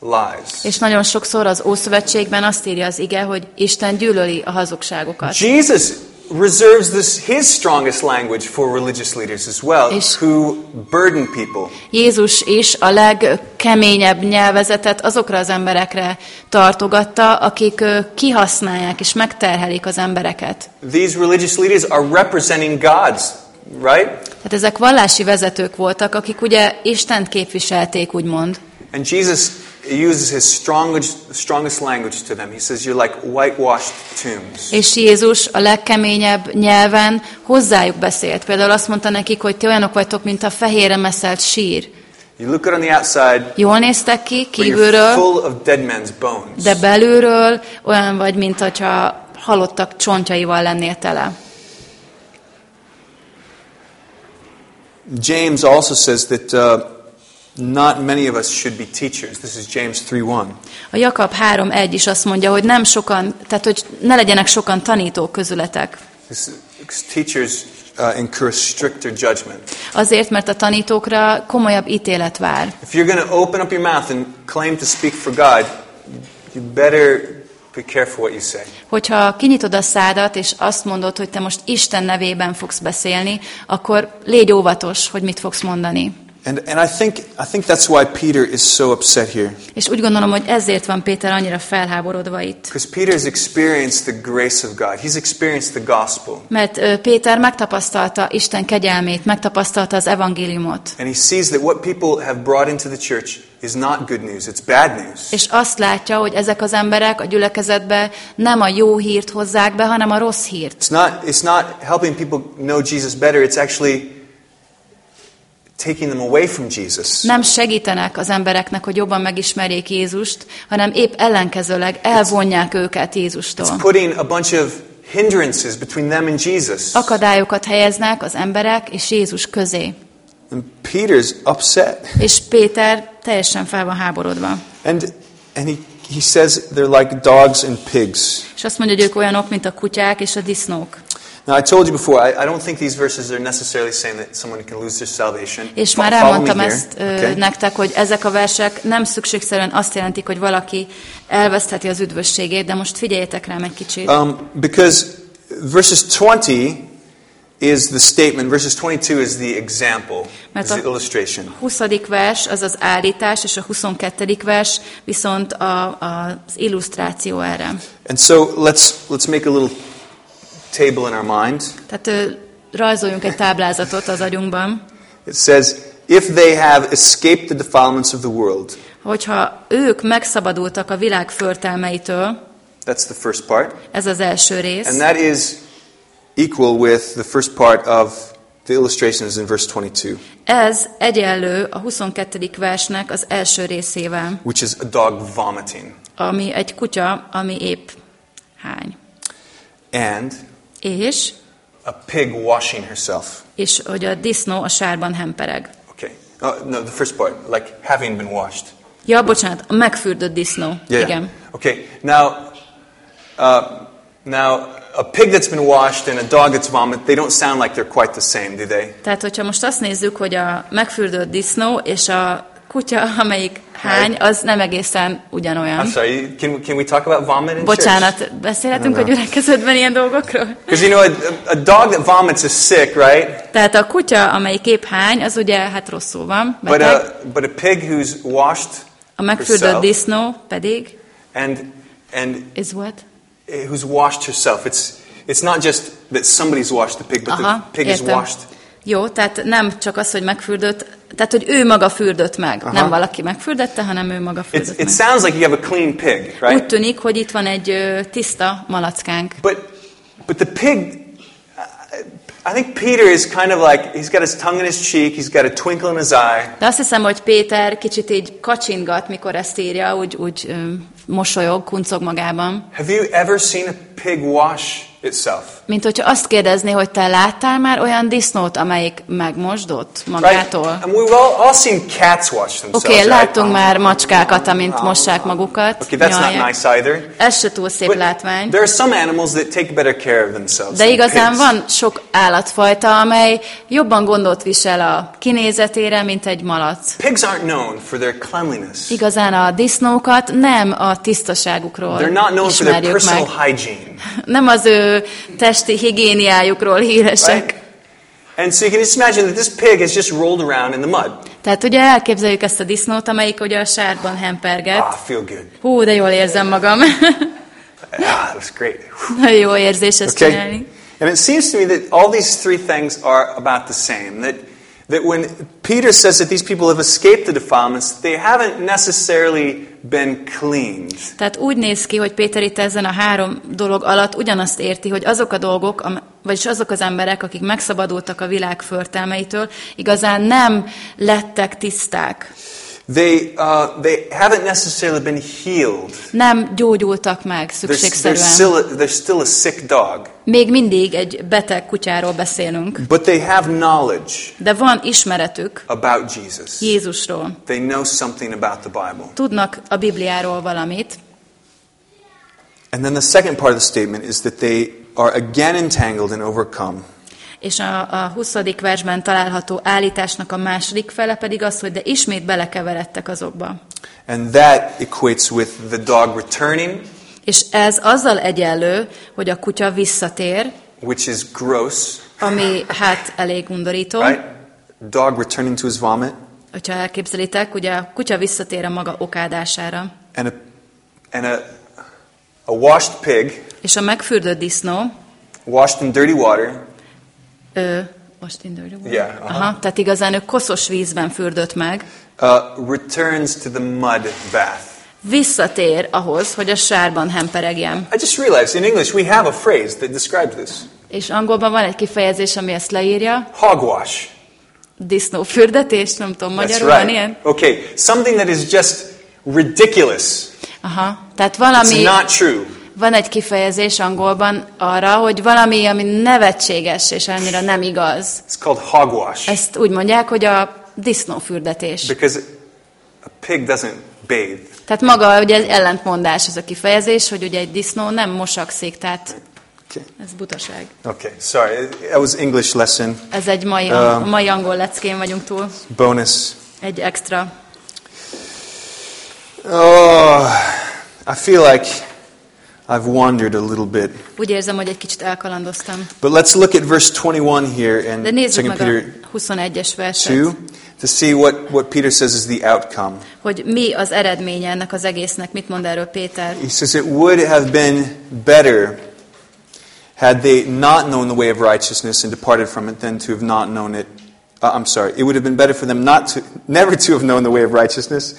lies. És nagyon sokszor az Ószövetségben azt írja az ige, hogy Isten gyűlöli a hazugságokat. Jesus reserves this his strongest language for religious leaders as well, És- who burden people. Jézus is a legkeményebb nyelvezetet azokra az emberekre tartogatta, akik kihasználják és megterhelik az embereket. These religious leaders are representing God's, right? Tehát ezek vallási vezetők voltak, akik ugye Istent képviselték, úgymond. And Jesus uses his strongest, strongest language to them. He says, You're like whitewashed tombs. És Jézus a legkeményebb nyelven hozzájuk beszélt. Például azt mondta nekik, hogy ti olyanok vagytok, mint a fehérre meszelt sír. You look good on the outside, Jól néztek ki kívülről, full of dead men's bones. de belülről olyan vagy, mint hogyha halottak csontjaival lennél tele. James also says that uh, not many of us should be teachers. This is James 3.1. A Jakab 3.1 is azt mondja, hogy nem sokan, tehát hogy ne legyenek sokan tanítók közületek. Teachers uh, incur stricter judgment. Azért, mert a tanítókra komolyabb ítélet vár. If you're going to open up your mouth and claim to speak for God, you better be careful what you say. Hogyha kinyitod a szádat, és azt mondod, hogy te most Isten nevében fogsz beszélni, akkor légy óvatos, hogy mit fogsz mondani. And, and I, think, I think that's why Peter is so upset here. És úgy gondolom, hogy ezért van Péter annyira felháborodva itt. Because Peter's experienced the grace of God. He's experienced the gospel. Mert Péter megtapasztalta Isten kegyelmét, megtapasztalta az evangéliumot. And he sees that what people have brought into the church is not good news, it's bad news. És azt látja, hogy ezek az emberek a gyülekezetbe nem a jó hírt hozzák be, hanem a rossz hírt. It's not, it's not helping people know Jesus better, it's actually taking them away from Jesus. Nem segítenek az embereknek, hogy jobban megismerjék Jézust, hanem épp ellenkezőleg elvonják őket Jézustól. It's putting a bunch of hindrances between them and Jesus. Akadályokat helyeznek az emberek és Jézus közé. And Peter's upset. És Péter teljesen fel van háborodva. And, and he, he says they're like dogs and pigs. És azt mondja, hogy ők olyanok, mint a kutyák és a disznók. Now, I told you before, I, I don't think these verses are necessarily saying that someone can lose their salvation. És már elmondtam ezt okay? nektek, hogy ezek a versek nem szükségszerűen azt jelentik, hogy valaki elvesztheti az üdvösségét, de most figyeljetek rám egy kicsit. Um, because verses 20 is the statement, verses 22 is the example, Mert is the a- illustration. 20. vers az az állítás, és a 22. vers viszont a, a, az illusztráció erre. And so let's, let's make a little table in our mind. Tehát rajzoljunk egy táblázatot az agyunkban, It says, if they have escaped the defilements of the world, hogyha ők megszabadultak a világ förtelmeitől, that's the first part, ez az első rész, and that is equal with the first part of the illustrations in verse 22, ez egyenlő a 22. versnek az első részével, which is a dog vomiting. ami egy kutya, ami épp hány. And És, a pig washing herself. és hogy a disznó a sárban hempereg. Okay. Oh, no, the first part, like having been washed. Ja, bocsánat, a megfürdött disznó. Igen. Okay. Now, uh, now, a pig that's been washed and a dog that's vomited, they don't sound like they're quite the same, do they? Tehát, hogyha most azt nézzük, hogy a megfürdött disznó és a kutya, amelyik hány, az nem egészen ugyanolyan. I'm sorry. Can, can we talk about vomit in Bocsánat, beszélhetünk a gyülekezetben ilyen dolgokról? Because you know, a, a dog that vomits is sick, right? Tehát a kutya, amelyik épp hány, az ugye hát rosszul van, But beteg. a, but a pig who's washed A megfürdött disznó pedig and and Is what? who's washed herself. It's it's not just that somebody's washed the pig, but Aha, the pig is értem. washed. Jó, tehát nem csak az, hogy megfürdött, tehát hogy ő maga fürdött meg. Aha. Nem valaki megfürdette, hanem ő maga It's, fürdött it meg. sounds like you have a clean pig, Úgy right? tűnik, hogy itt van egy ö, tiszta malackánk. But but the pig. I think Peter is kind of like he's got his tongue in his cheek, he's got a twinkle in his eye, De azt hiszem, hogy Péter kicsit így kacsingat, mikor ezt írja, úgy, úgy mosolyog, kuncog magában. Have you ever seen a pig wash itself? Mint hogyha azt kérdezné, hogy te láttál már olyan disznót, amelyik megmosdott Right? magától? Oké, okay, right? láttunk már macskákat, amint mossák magukat. Okay, that's not nyalják. nice either. Ez se túl szép But látvány. there are some animals that take better care of themselves. De igazán pigs. van sok állatfajta, amely jobban gondot visel a kinézetére, mint egy malac. Pigs aren't known for their cleanliness. Igazán a disznókat nem a tisztaságukról They're not known for their ismerjük personal meg. hygiene. Nem az ő testi higiéniájukról híresek. Right? And so you can just imagine that this pig has just rolled around in the mud. Tehát ugye elképzeljük ezt a disznót, amelyik ugye a sárban hemperget. Ah, feel good. Hú, de jól érzem magam. Ah, that was great. *laughs* Nagyon jó érzés ezt Okay? csinálni. And it seems to me that all these three things are about the same. That, that when Peter says that these people have escaped the defilements, they haven't necessarily been cleaned. Tehát úgy néz ki, hogy Péter itt ezen a három dolog alatt ugyanazt érti, hogy azok a dolgok, vagyis azok az emberek, akik megszabadultak a világ förtelmeitől, igazán nem lettek tiszták. They, uh, they haven't necessarily been healed. Nem gyógyultak meg They're, they're, szükségszerűen. still a, they're still a sick dog. Még mindig egy beteg kutyáról beszélünk, But they have knowledge de van ismeretük about Jesus. Jézusról. They know something about the Bible. Tudnak a Bibliáról valamit, And then the second part of the statement is that they are again entangled and overcome. És a, a 20. versben található állításnak a második fele pedig az, hogy de ismét belekeveredtek azokba. And that equates with the dog returning, És ez azzal egyenlő, hogy a kutya visszatér, which is gross, ami hát elég undorító. right? Dog returning to his vomit. Hogyha elképzelitek, ugye a kutya visszatér a maga okádására. And a, and a, a washed pig, És a megfürdött disznó, washed in dirty water, ő, most induljuk. Yeah, aha. Aha, tehát igazán ő koszos vízben fürdött meg, uh, returns to the mud bath. visszatér ahhoz, hogy a sárban hemperegjen. I just realized in English we have a phrase that describes this És angolban van egy kifejezés, ami ezt leírja, hogwash. disznófürdetés, nem tudom, magyarul van ilyen? Okay, something that is just ridiculous. Aha, tehát It's valami, not true. Van egy kifejezés angolban arra, hogy valami, ami nevetséges és annyira nem igaz. It's called hogwash Ezt úgy mondják, hogy a disznófürdetés. because a pig doesn't bathe. Tehát maga ugye egy ellentmondás ez a kifejezés, hogy ugye egy disznó nem mosakszik, tehát Okay. ez butaság. Okay, sorry. That was English lesson. Ez egy mai, Um, a mai angol leckén vagyunk túl, Bonus. egy extra. Oh, I feel like I've wandered a little bit. Úgy érzem, hogy egy kicsit elkalandoztam. But let's look at verse 21 here in De nézzük 2 meg a Peter 21-es verset, 2 to see what, what Peter says is the outcome. hogy mi az eredménye ennek az egésznek, mit mond erről Péter. He says it would have been better had they not known the way of righteousness and departed from it than to have not known it. Uh, I'm sorry. It would have been better for them not to, *laughs* never to have known the way of righteousness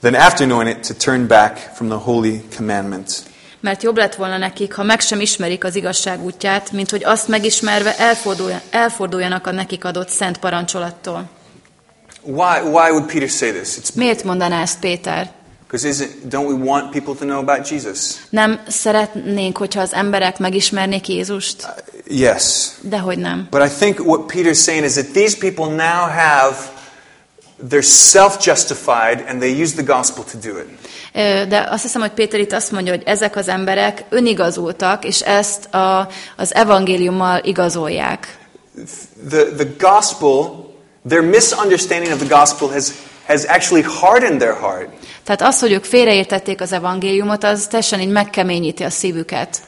than after knowing it to turn back from the holy commandment. Mert jobb lett volna nekik, ha meg sem ismerik az igazság útját, mint hogy azt megismerve elfordulja- elforduljanak a nekik adott szent parancsolattól. Why, why would Peter say this? It's Miért mondaná ezt Péter? because don't we want people to know about Jesus? Nem szeretnénk, hogyha az emberek megismernék Jézust? Yes. Dehogy nem. But I think what Peter's saying is that these people now have, they're self justified and they use the gospel to do it. De azt hiszem, hogy Péter itt azt mondja, hogy ezek az emberek önigazultak, és ezt a, az evangéliummal igazolják. The, the gospel, their misunderstanding of the gospel has, has actually hardened their heart. Tehát az, hogy ők félreértették az evangéliumot, az teljesen így megkeményíti a szívüket.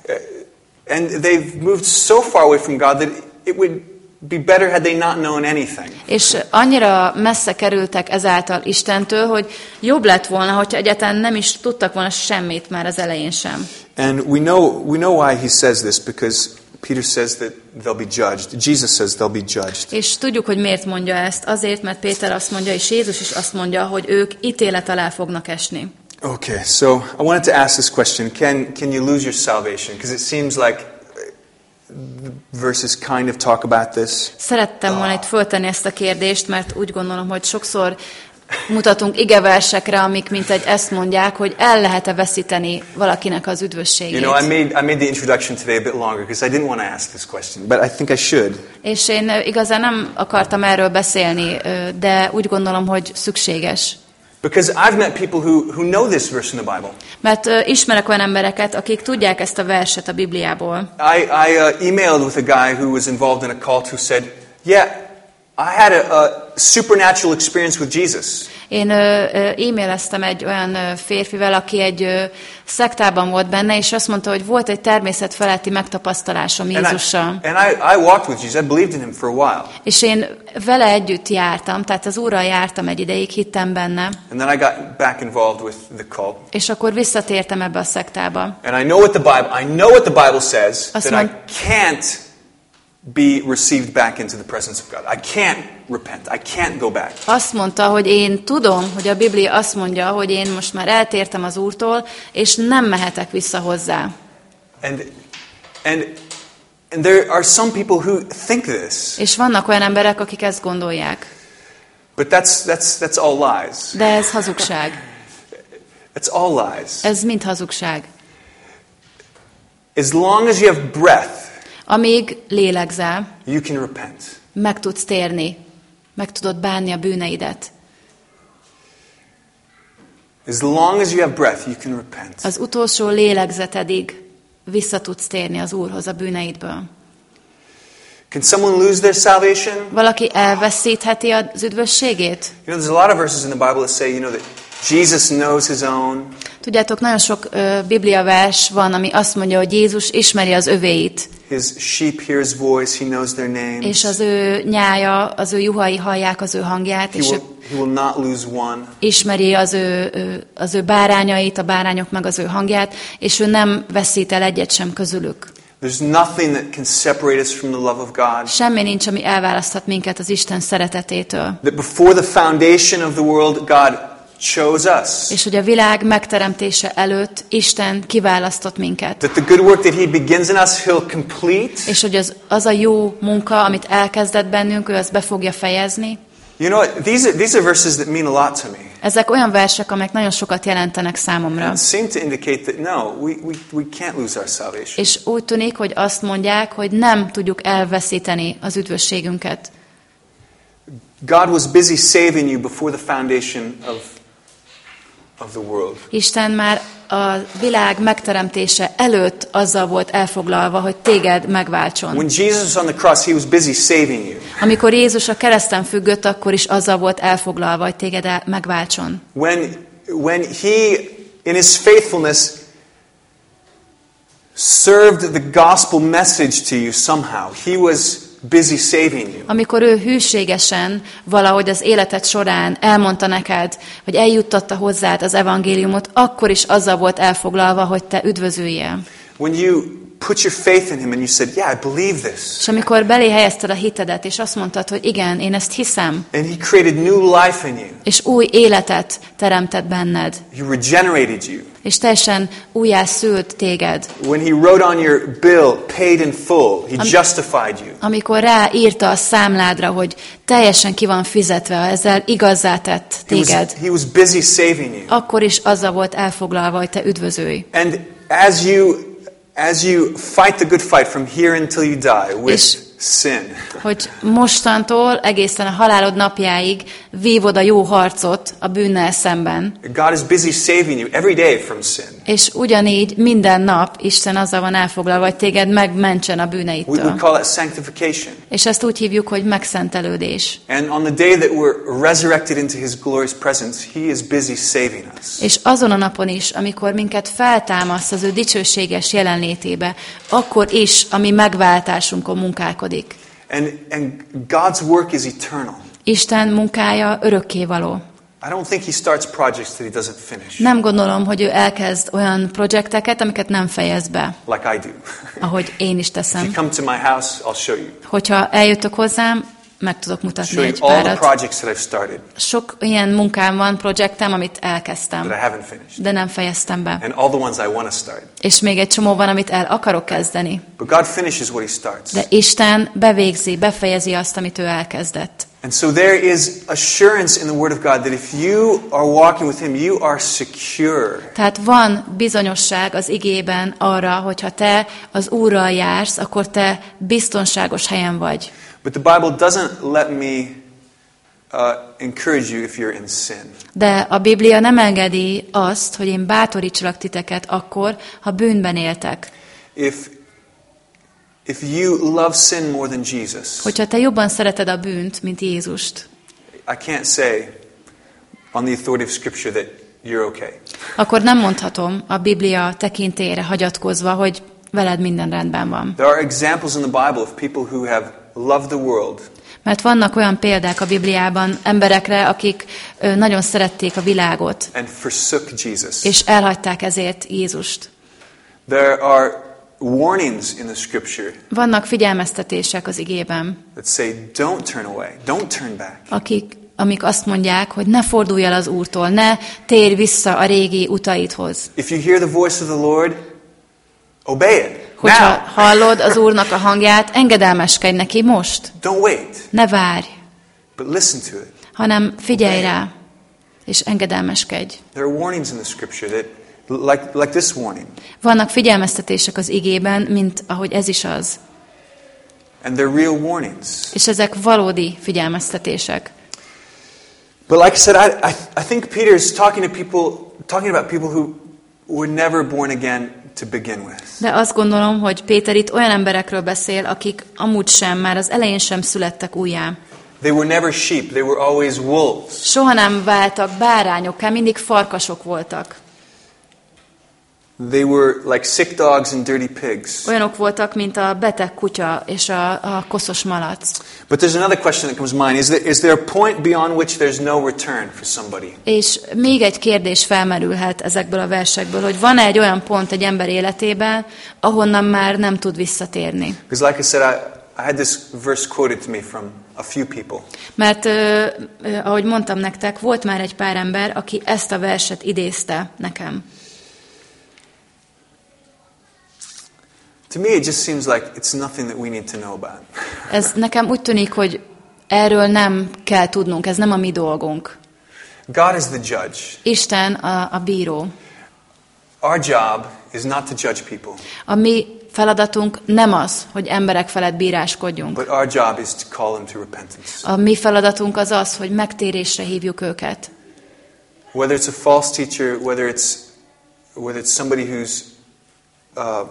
And they've moved so far away from God that it would be better had they not known anything. És annyira messze kerültek ezáltal Istentől, hogy jobb lett volna, hogyha egyáltalán nem is tudtak volna semmit már az elején sem. And we know, we know why he says this because Peter says that they'll be judged. Jesus says they'll be judged. És tudjuk, hogy miért mondja ezt. Azért, mert Péter azt mondja, és Jézus is azt mondja, hogy ők ítélet alá fognak esni. Okay, so I wanted to ask this question Can, can you lose your salvation? Because it seems like verses kind of talk about this. Szerettem volna itt föltenni ezt a kérdést, mert úgy gondolom, hogy sokszor mutatunk igeversekre, amik mint egy ezt mondják, hogy el lehet-e veszíteni valakinek az You üdvösségét. know, I made, I made the introduction today a bit longer because I didn't want to ask this question, but I think I should. És én igazán nem akartam erről beszélni, de úgy gondolom, hogy szükséges. Because I've met people who, who know this verse in the Bible. Mert ö, ismerek olyan embereket, akik tudják ezt a verset a Bibliából. I, I uh, emailed with a guy who was involved in a cult who said, Yeah, I had a, a supernatural experience with Jesus. Én e-maileztem egy olyan férfivel, aki egy ö, szektában volt benne, és azt mondta, hogy volt egy természet feletti megtapasztalásom And, I, Jézussal. and I, I walked with Jesus. I believed in him for a while. És én vele együtt jártam, tehát az Úrral jártam egy ideig, hittem benne, And then I got back involved with the cult. és akkor visszatértem ebbe a szektába. And I know what the Bible, I know what the Bible says, Azt that I mond- can't be received back into the presence of God. I can't repent. I can't go back. Azt mondta, hogy én tudom, hogy a Biblia azt mondja, hogy én most már eltértem az Úrtól, és nem mehetek vissza hozzá. And, and, and there are some people who think this, És vannak olyan emberek, akik ezt gondolják. but that's, that's, that's all lies. De ez hazugság. It's all lies. Ez mind hazugság. As long as you have breath, Amíg lélegzel, you can repent. meg tudsz térni, meg tudod bánni a bűneidet. As long as you have breath, you can repent. Az utolsó lélegzetedig vissza tudsz térni az Úrhoz a bűneidből. Can someone lose their salvation? Valaki elveszítheti az üdvösségét? You know, there's a lot of verses in the Bible that say, you know, that Jesus knows his own. Tudjátok, nagyon sok ö, Biblia vers van, ami azt mondja, hogy Jézus ismeri az övéit, His sheep hear his voice. He knows their names. és az ő nyája, az ő juhai hallják az ő hangját, He és will, he will not lose one. ismeri az ő, ő, az ő bárányait, a bárányok meg az ő hangját, és ő nem veszít el egyet sem közülük. There's nothing that can separate us from the love of God. Semmi nincs, ami elválaszthat minket az Isten szeretetétől. That before the foundation of the world, God chose us. És hogy a világ megteremtése előtt Isten kiválasztott minket. That the good work that He begins in us, He'll complete. És hogy az, az a jó munka, amit elkezdett bennünk, ő azt be fogja fejezni. You know what? These are, these are verses that mean a lot to me. Ezek olyan versek, amelyek nagyon sokat jelentenek számomra. És úgy tűnik, hogy azt mondják, hogy nem tudjuk elveszíteni az üdvösségünket. God was busy saving you before the foundation of. Isten már a világ megteremtése előtt azzal volt elfoglalva, hogy téged megváltson. When Jesus was on the cross, He was busy saving you. Amikor Jézus a kereszten függött, akkor is azzal volt elfoglalva, hogy téged megváltson. When, when He, in His faithfulness, served the gospel message to you somehow, He was busy saving you. Amikor ő hűségesen valahogy az életed során elmondta neked, hogy eljuttatta hozzád az evangéliumot, akkor is azzal volt elfoglalva, hogy te üdvözüljél. When you put your faith in Him and you said, Yeah, I believe this. És amikor belé helyezted a hitedet, és azt mondtad, hogy igen, én ezt hiszem, And He created new life in you. és új életet teremtett benned, He regenerated you. és teljesen újjá szült téged. When He wrote on your bill, paid in full, He justified you. Amikor ráírta a számládra, hogy teljesen ki van fizetve, ezzel igazzá tett He was, téged, he was busy saving you. akkor is azzal volt elfoglalva, hogy te üdvözölj. And as you as you fight the good fight from here until you die with És- sin, hogy mostantól egészen a halálod napjáig vívod a jó harcot a bűnnel szemben. God is busy saving you every day from sin. És ugyanígy minden nap Isten azzal van elfoglalva, hogy téged megmentsen a We, we bűneitől. call it sanctification. És ezt úgy hívjuk, hogy megszentelődés. And on the day that we're resurrected into His glorious presence, He is busy saving us. És azon a napon is, amikor minket feltámaszt az ő dicsőséges jelenlétébe, akkor is a mi megváltásunkon munkálkodik. And, and God's work is eternal. Isten munkája örökkévaló. I don't think he starts projects that he doesn't finish, Nem gondolom, hogy ő elkezd olyan projekteket, amiket nem fejez be, like I do. ahogy én is if you teszem. come to my house, I'll show you. Hogyha eljöttök hozzám, meg tudok mutatni Show egy párat. Sok ilyen munkám van, projektem, amit elkezdtem, de nem fejeztem be. and all the ones I want to start. És még egy csomó van, amit el akarok kezdeni. But God finishes what he starts. De Isten bevégzi, befejezi azt, amit ő elkezdett. And so there is assurance in the Word of God that if you are walking with Him, you are secure. Tehát van bizonyosság az igében arra, hogy ha te az Úrral jársz, akkor te biztonságos helyen vagy. But the Bible doesn't let me uh, encourage you if you're in sin. De a Biblia nem engedi azt, hogy én bátorítsalak titeket akkor, ha bűnben éltek. If, if you love sin more than Jesus, Hogyha te jobban szereted a bűnt, mint Jézust, I can't say on the authority of Scripture that you're okay. akkor nem mondhatom a Biblia tekintélyre hagyatkozva, hogy veled minden rendben van. There are examples in the Bible of people who have loved the world Mert vannak olyan példák a Bibliában emberekre, akik nagyon szerették a világot, and forsook Jesus. és elhagyták ezért Jézust. There are warnings in the Scripture Vannak figyelmeztetések az igében, that say, don't turn away, don't turn back. akik, amik azt mondják, hogy ne fordulj el az Úrtól, ne térj vissza a régi utaidhoz. If you hear the voice of the Lord, obey it. Hogyha Now. hallod az Úrnak a hangját, engedelmeskedj neki most. Don't wait, Ne várj, but listen to it. hanem figyelj rá, és engedelmeskedj. There are warnings in the Scripture that, like, like this warning, Vannak figyelmeztetések az igében, mint ahogy ez is az. and they're real warnings. És ezek valódi figyelmeztetések. But like I said, I, I, I think Peter is talking to people, talking about people who were never born again to begin with. De azt gondolom, hogy Péter itt olyan emberekről beszél, akik amúgy sem, már az elején sem születtek újjá. They were never sheep, they were always wolves. Soha nem váltak bárányokká, mindig farkasok voltak. They were like sick dogs and dirty pigs. Olyanok voltak, mint a beteg kutya és a, a koszos malac. But there's another question that comes to mind. Is there, is there a point beyond which there's no return for somebody? És még egy kérdés felmerülhet ezekből a versekből, hogy van-e egy olyan pont egy ember életében, ahonnan már nem tud visszatérni. Because like I said, I, I had this verse quoted to me from a few people. Mert, ö, ö, ahogy mondtam nektek, volt már egy pár ember, aki ezt a verset idézte nekem. To me, it just seems like it's nothing that we need to know about. Ez nekem úgy tűnik, hogy erről nem kell tudnunk, ez nem a mi dolgunk. God is the judge. Isten a, a bíró. Our job is not to judge people, A mi feladatunk nem az, hogy emberek felett bíráskodjunk. but our job is to call them to repentance. A mi feladatunk az az, hogy megtérésre hívjuk őket. Whether it's a false teacher, whether it's whether it's somebody who's uh,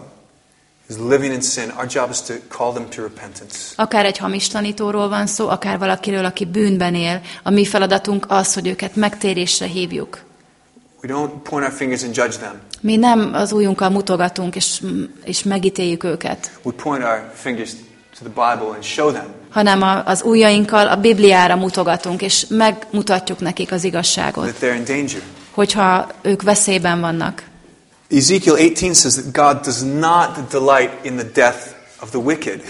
is living in sin, our job is to call them to repentance. Akár egy hamis tanítóról van szó, akár valakiről, aki bűnben él. A mi feladatunk az, hogy őket megtérésre hívjuk. We don't point our fingers and judge them. Mi nem az ujjunkkal mutogatunk, és, és megítéljük őket, We point our fingers to the Bible and show them hanem a, az ujjainkkal a Bibliára mutogatunk, és megmutatjuk nekik az igazságot, that they're in danger. hogyha ők veszélyben vannak. Ezekiel 18 says that God does not delight in the death of the wicked.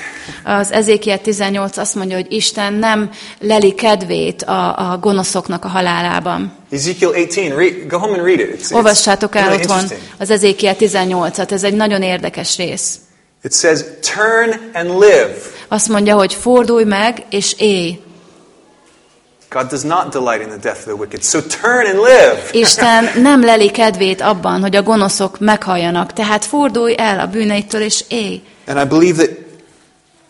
Az Ezékiel 18 azt mondja, hogy Isten nem leli kedvét a, a gonoszoknak a halálában. Ezekiel 18, read, go home and read it. It's, Olvassátok el really otthon az Ezékiel 18-at, ez egy nagyon érdekes rész. It says, turn and live. Azt mondja, hogy fordulj meg és élj. God does not delight in the death of the wicked. So turn and live. Isten *laughs* nem leli kedvét abban, hogy a gonoszok meghalljanak, tehát fordulj el a bűneitől és élj. And I believe that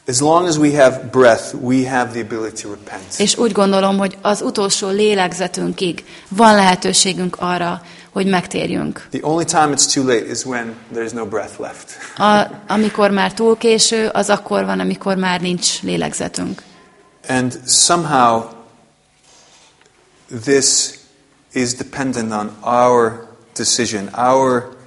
as long as we have breath, we have the ability to repent. És úgy gondolom, hogy az utolsó lélegzetünkig van lehetőségünk arra, hogy megtérjünk. The only time it's too late is when there's no breath left. A, *laughs* amikor már túl késő, az akkor van, amikor már nincs lélegzetünk. And somehow this is dependent on our decision, our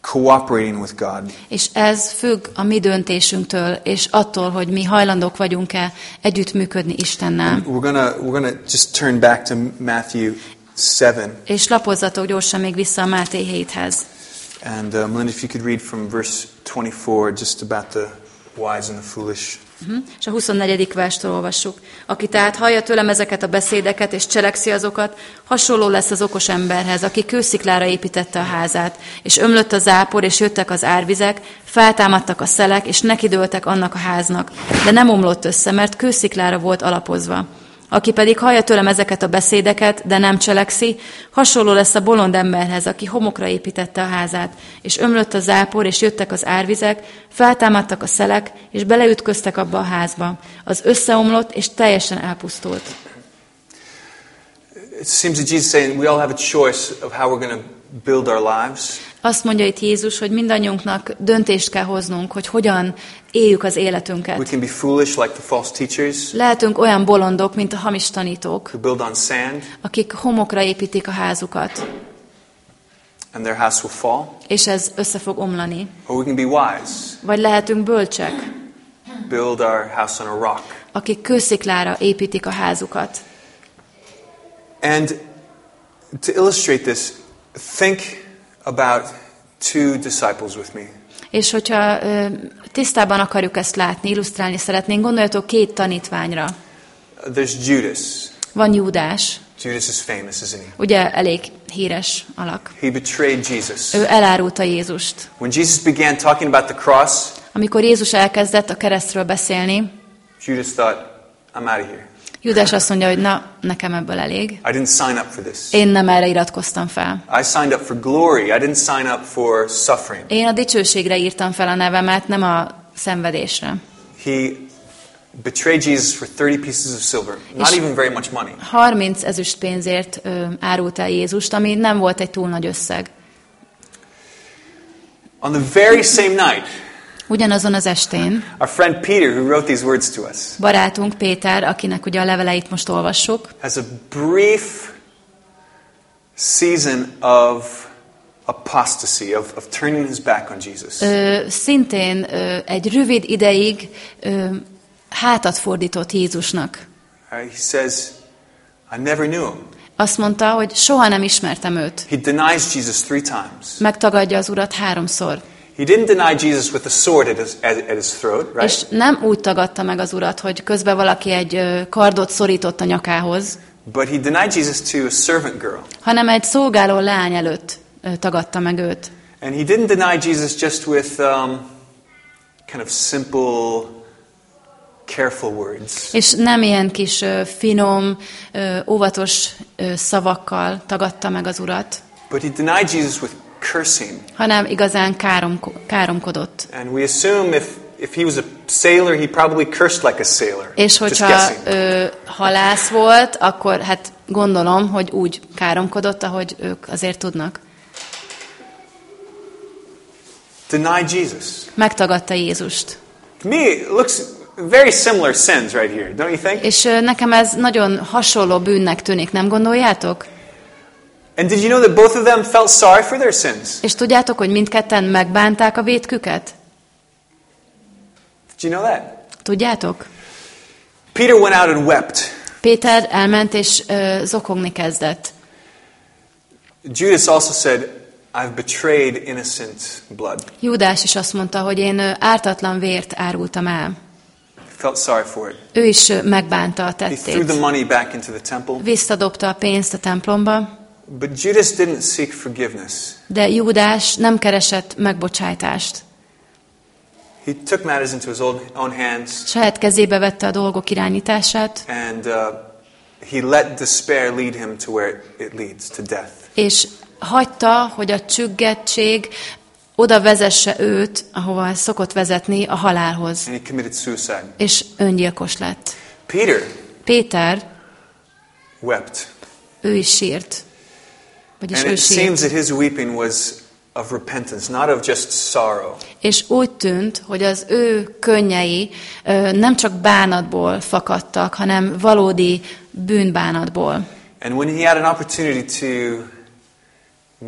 cooperating with God. És ez függ a mi döntésünktől, és attól, hogy mi hajlandók vagyunk-e együttműködni Istennel. We're gonna we're gonna just turn back to Matthew seven, És lapozzatok gyorsan még vissza a Máté 7-hez. and uh, Melinda, if you could read from verse twenty-four, just about the wise and the foolish. Mhm. És a 24. verstől olvassuk. Aki tehát hallja tőlem ezeket a beszédeket, és cselekszi azokat, hasonló lesz az okos emberhez, aki kősziklára építette a házát, és ömlött a zápor, és jöttek az árvizek, feltámadtak a szelek, és nekidőltek annak a háznak, de nem omlott össze, mert kősziklára volt alapozva. Aki pedig hallja tőlem ezeket a beszédeket, de nem cselekszi, hasonló lesz a bolond emberhez, aki homokra építette a házát, és ömlött a zápor, és jöttek az árvizek, feltámadtak a szelek, és beleütköztek abba a házba. Az összeomlott, és teljesen elpusztult. It seems that Jesus is saying we all have a choice of how we're going to build our lives. Azt mondja itt Jézus, hogy mindannyiunknak döntést kell hoznunk, hogy hogyan éljük az We életünket. can be foolish like the false teachers Lehetünk olyan bolondok, mint a hamis tanítók, who build on sand, akik homokra építik a házukat, and their house will fall, és ez össze fog omlani. or we can be wise, Vagy lehetünk bölcsek, build our house on a rock. akik kősziklára építik a házukat. And to illustrate this, think about two disciples with me. És hogyha tisztában akarjuk ezt látni, illusztrálni szeretnénk, gondoljatok két tanítványra. There's Judas. Van Júdás, Judas is famous, isn't he? ugye elég híres alak. He betrayed Jesus. Ő elárulta Jézust. When Jesus began talking about the cross, Amikor Jézus elkezdett a keresztről beszélni, Judas thought, I'm out of here. Júdás azt mondja, hogy na, nekem ebből elég. I didn't sign up for this. Én nem erre iratkoztam fel. I signed up for glory. I didn't sign up for suffering. Én a dicsőségre írtam fel a nevemet, nem a szenvedésre. He betrayed Jesus for 30 pieces of silver. Not even very much money. 30 ezüst pénzért ö, árult el Jézust, ami nem volt egy túl nagy összeg. On the very same night, Ugyanazon az estén our friend Peter, who wrote these words to us, barátunk Péter, akinek ugye a leveleit most olvassuk, has a brief season of apostasy, of, of turning his back on Jesus. ö, szintén ö, egy rövid ideig ö, hátat fordított Jézusnak. Uh, he says, I never knew him. Azt mondta, hogy soha nem ismertem őt. He denies Jesus three times. Megtagadja az urat háromszor. He didn't deny Jesus with a sword at his, at, his throat, right? És nem úgy tagadta meg az urat, hogy közben valaki egy kardot szorított a nyakához, But he denied Jesus to a servant girl. hanem egy szolgáló lány előtt tagadta meg őt. And he didn't deny Jesus just with um, kind of simple, careful words. És nem ilyen kis finom, óvatos szavakkal tagadta meg az urat, But he denied Jesus with cursing. hanem igazán károm, káromkodott. And we assume if, if he was a sailor, he probably cursed like a sailor. És hogyha ö, halász volt, akkor hát gondolom, hogy úgy káromkodott, ahogy ők azért tudnak. Denied Jesus. Megtagadta Jézust. To me, it looks very similar sins right here, don't you think? És nekem ez nagyon hasonló bűnnek tűnik, nem gondoljátok? And did you know that both of them felt sorry for their sins? És tudjátok, hogy mindketten megbánták a vétküket? Did you know that? Tudjátok? Peter went out and wept. Péter elment és ö, zokogni kezdett. Judas also said, I've betrayed innocent blood. Júdás is azt mondta, hogy én ártatlan vért árultam el. Felt sorry for it. Ő is megbánta a He threw tettét. the money back into the temple. Visszadobta a pénzt a templomba, But Judas didn't seek forgiveness. de Júdás nem keresett megbocsájtást. He took matters into his own, hands Saját kezébe vette a dolgok irányítását, and uh, he let despair lead him to where it leads, to death. és hagyta, hogy a csüggettség oda vezesse őt, ahova szokott vezetni, a halálhoz. And he committed suicide. És öngyilkos lett. Peter Péter, wept. ő is sírt. Vagyis And it seems sírt. that his weeping was of repentance, not of just sorrow. És úgy tűnt, hogy az ő könnyei nem csak bánatból fakadtak, hanem valódi bűnbánatból. And when he had an opportunity to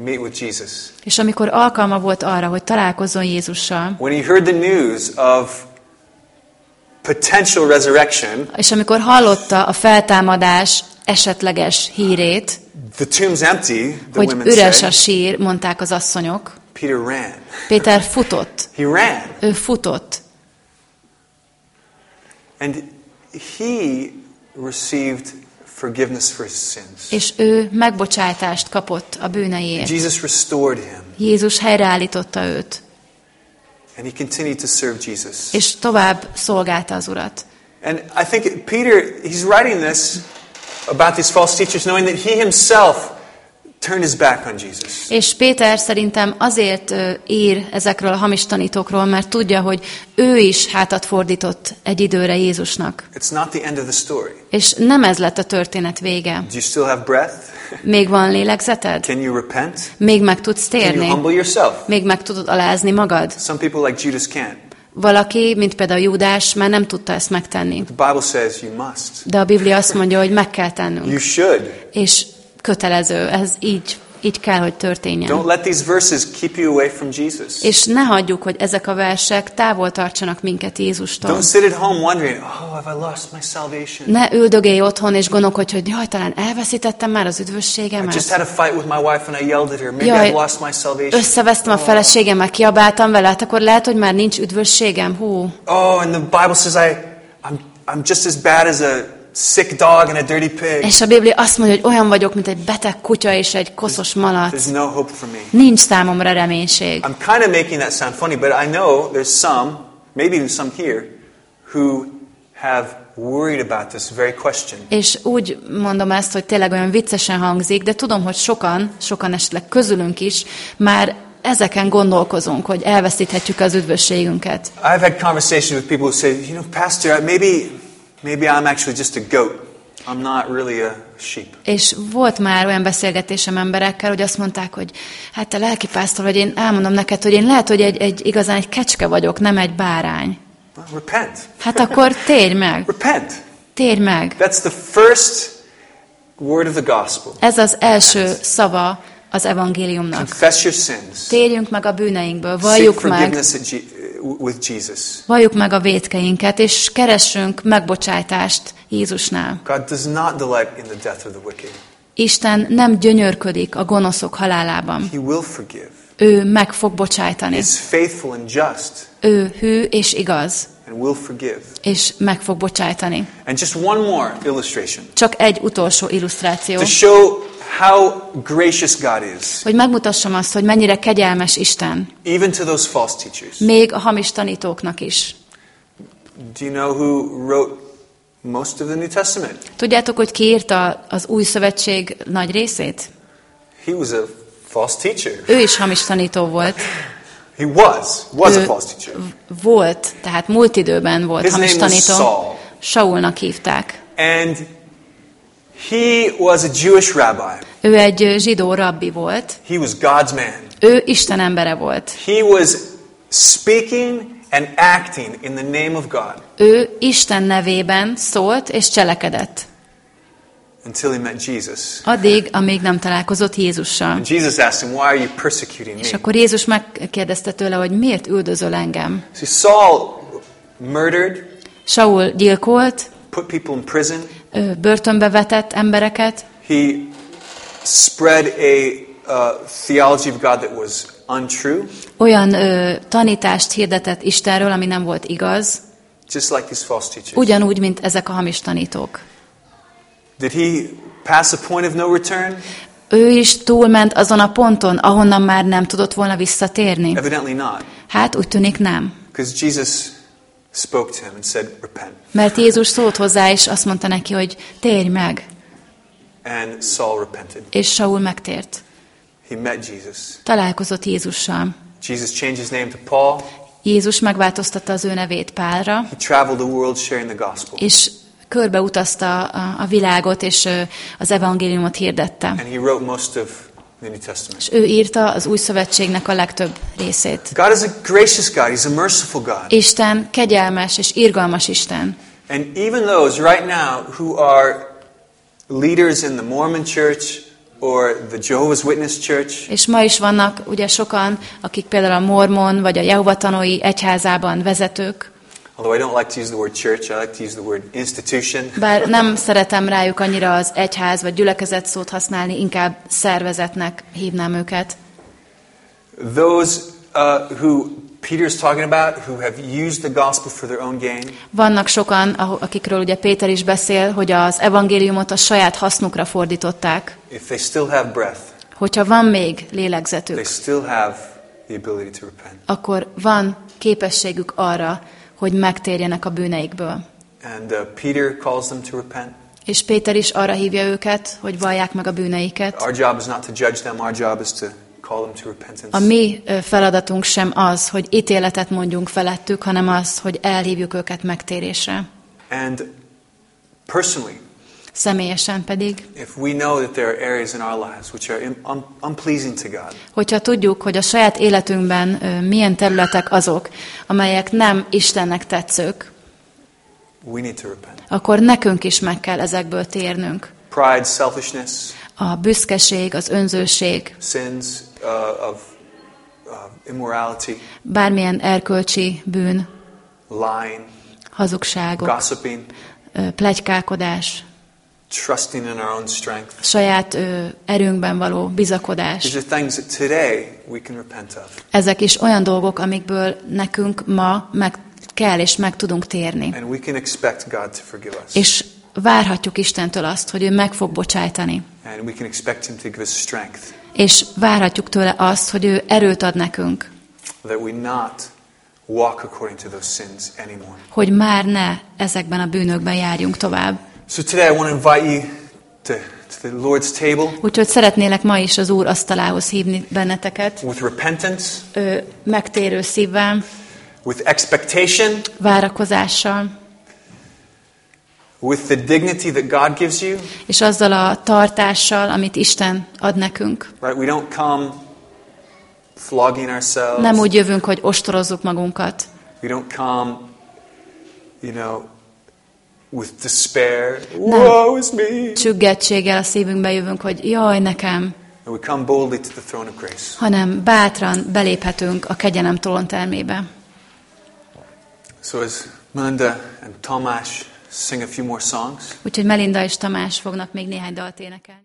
meet with Jesus, És amikor alkalma volt arra, hogy találkozzon Jézussal, when he heard the news of potential resurrection, és amikor hallotta a feltámadás esetleges hírét, the tomb's empty, the hogy women üres say, a sír, mondták az asszonyok, Peter ran. Péter futott. *laughs* He ran. Ő futott. And he received forgiveness for his sins. És ő megbocsátást kapott a bűneiért. Jesus restored him. Jézus helyreállította őt, And he continued to serve Jesus. és tovább szolgálta az Urat. And I think Peter, he's writing this about these false teachers, knowing that he himself turned his back on Jesus. És Péter szerintem azért ír ezekről a hamis tanítókról, mert tudja, hogy ő is hátat fordított egy időre Jézusnak. It's not the end of the story. És nem ez lett a történet vége. Do you still have breath? *laughs* Még van lélegzeted? Can you repent? Még meg tudsz Can you térni? humble yourself? Még meg tudod alázni magad? Some people like Judas can't. Valaki, mint például Júdás, már nem tudta ezt megtenni. The Bible says you must. De a Biblia azt mondja, hogy meg kell You tennünk. should. És kötelező, ez így, így kell, hogy történjen. Don't let these verses keep you away from Jesus. És ne hagyjuk, hogy ezek a versek távol tartsanak minket Jézustól. Don't sit at home wondering, oh, have I lost my salvation? Ne üldögélj otthon, és gondolkodj, hogy jaj, talán elveszítettem már az I just üdvösségemet. had a fight with my wife and I yelled at her. Maybe Jaj, I've lost my salvation. Összevesztem a feleségemmel, kiabáltam vele, hát akkor lehet, hogy már nincs üdvösségem. Hú. Oh, and the Bible says I, I'm, I'm just as bad as a sick dog and a dirty pig. És a Biblia azt mondja, hogy olyan vagyok, mint egy beteg kutya és egy koszos malac. There's no hope for me. Nincs számomra reménység. I'm kind of making that sound funny, but I know there's some, maybe even some here, who have worried about this very question. És úgy mondom ezt, hogy tényleg olyan viccesen hangzik, de tudom, hogy sokan, sokan esetleg közülünk is már ezeken gondolkozunk, hogy elveszíthetjük az üdvösségünket. I've had conversations with people who say, you know, Pastor, maybe, maybe I'm actually just a goat. I'm not really a sheep. És volt már olyan beszélgetésem emberekkel, hogy azt mondták, hogy hát te lelkipásztor vagy, én elmondom neked, hogy én lehet, hogy egy, egy igazán egy kecske vagyok, nem egy bárány. Well, repent. Hát akkor térj meg, *laughs* Repent. térj meg. That's the first word of the gospel. Ez az első szava az evangéliumnak. Térjünk meg a bűneinkből, valljuk meg, with Jesus. valljuk meg a vétkeinket, és keressünk megbocsájtást Jézusnál. God does not delight in the death of the wicked. Isten nem gyönyörködik a gonoszok halálában. He will forgive. Ő meg fog bocsájtani. He's faithful and just Ő hű és igaz, and will forgive. és meg fog bocsájtani. And just one more illustration Csak egy utolsó illusztráció, to show how gracious God is, hogy megmutassam azt, hogy mennyire kegyelmes Isten, even to those false teachers. még a hamis tanítóknak is. Do you know who wrote most of the New Testament? Tudjátok, hogy ki írta az új szövetség nagy részét? He was a false teacher. Ő is hamis tanító volt. *laughs* He was, was a false teacher. volt, tehát múlt időben volt His hamis tanító. Saul. Saulnak hívták. And he was a Jewish rabbi. Ő egy zsidó rabbi volt. He was God's man. Ő Isten embere volt. He was speaking and acting in the name of God Ő Isten nevében szólt és cselekedett. until he met Jesus. Addig, amíg nem találkozott Jézussal. And Jesus asked him, Why are you persecuting És me? akkor Jézus megkérdezte tőle, hogy miért üldözöl engem. See, Saul murdered, Saul gyilkolt, put people in prison. Börtönbe vetett embereket, He spread a uh, theology of God that was untrue, olyan ö, tanítást hirdetett Istenről, ami nem volt igaz, just like these false teachers. ugyanúgy, mint ezek a hamis tanítók. Did he pass a point of no return? Ő is túlment azon a ponton, ahonnan már nem tudott volna visszatérni. Evidently not, Hát úgy tűnik nem. because Jesus spoke to him and said, Repent. Mert Jézus szólt hozzá, és azt mondta neki, hogy térj meg. And Saul repented. És Saul megtért. He met Jesus. Találkozott Jézussal. Jesus changed his name to Paul. Jézus megváltoztatta az ő nevét Pálra, He traveled the world sharing the gospel. és körbeutazta a, a világot, és az evangéliumot hirdette. And he wrote most of the New Testament. És ő írta az új szövetségnek a legtöbb részét. God is a gracious God. He's a merciful God. Isten kegyelmes és irgalmas Isten. And even those right now who are leaders in the Mormon church or the Jehovah's Witness Church. És ma is vannak ugye sokan, akik például a mormon vagy a Jehova tanúi egyházában vezetők, Although I don't like to use the word church, I like to use the word institution. bár nem szeretem rájuk annyira az egyház vagy gyülekezet szót használni, inkább szervezetnek hívnám őket. Those uh, who Peter's talking about, who have used the gospel for their own gain, Vannak sokan, aho- akikről ugye Péter is beszél, hogy az evangéliumot a saját hasznukra fordították. if they still have breath, Hogyha van még they lélegzetük, still have the ability to repent. akkor van képességük arra, hogy megtérjenek a bűneikből. And uh, Peter calls them to repent. És Péter is arra hívja őket, hogy vallják meg a bűneiket. Our job is not to judge them, our job is to call them to repentance. A mi feladatunk sem az, hogy ítéletet mondjunk felettük, hanem az, hogy elhívjuk őket megtérésre. And personally, Személyesen pedig, if we know that there are areas in our lives which are un- un- unpleasing to God, hogyha tudjuk, hogy a saját életünkben milyen területek azok, amelyek nem Istennek tetszők, we need to repent. akkor nekünk is meg kell ezekből térnünk. Pride, selfishness, A büszkeség, az önzőség, sins uh, of uh, immorality, bármilyen erkölcsi bűn, lying, hazugságok, gossiping, plegykálkodás, trusting in our own strength. saját ö, erőnkben való bizakodás. These are things that today we can repent of. Ezek is olyan dolgok, amikből nekünk ma meg kell és meg tudunk térni. And we can expect God to forgive us. És várhatjuk Istentől azt, hogy ő meg fog bocsájtani. And we can expect Him to give us strength És várhatjuk tőle azt, hogy ő erőt ad nekünk, that we not walk according to those sins anymore. hogy már ne ezekben a bűnökben járjunk tovább. So today I want to invite you to, to the Lord's table Úgyhogy szeretnélek ma is az Úr asztalához hívni benneteket, with repentance, ö, megtérő szívvel, with expectation, várakozással, with the dignity that God gives you. és azzal a tartással, amit Isten ad nekünk. Right? We don't come flogging ourselves. Nem úgy jövünk, hogy ostorozzuk magunkat. We don't come, you know, with despair. Woe is me. Csüggettséggel a szívünkbe jövünk, hogy jaj, nekem, And we come boldly to the throne of grace. hanem bátran beléphetünk a kegyenem tolontermébe. So as Melinda and Tomasz sing a few more songs, Úgyhogy Melinda és Tamás fognak még néhány dalt énekelni.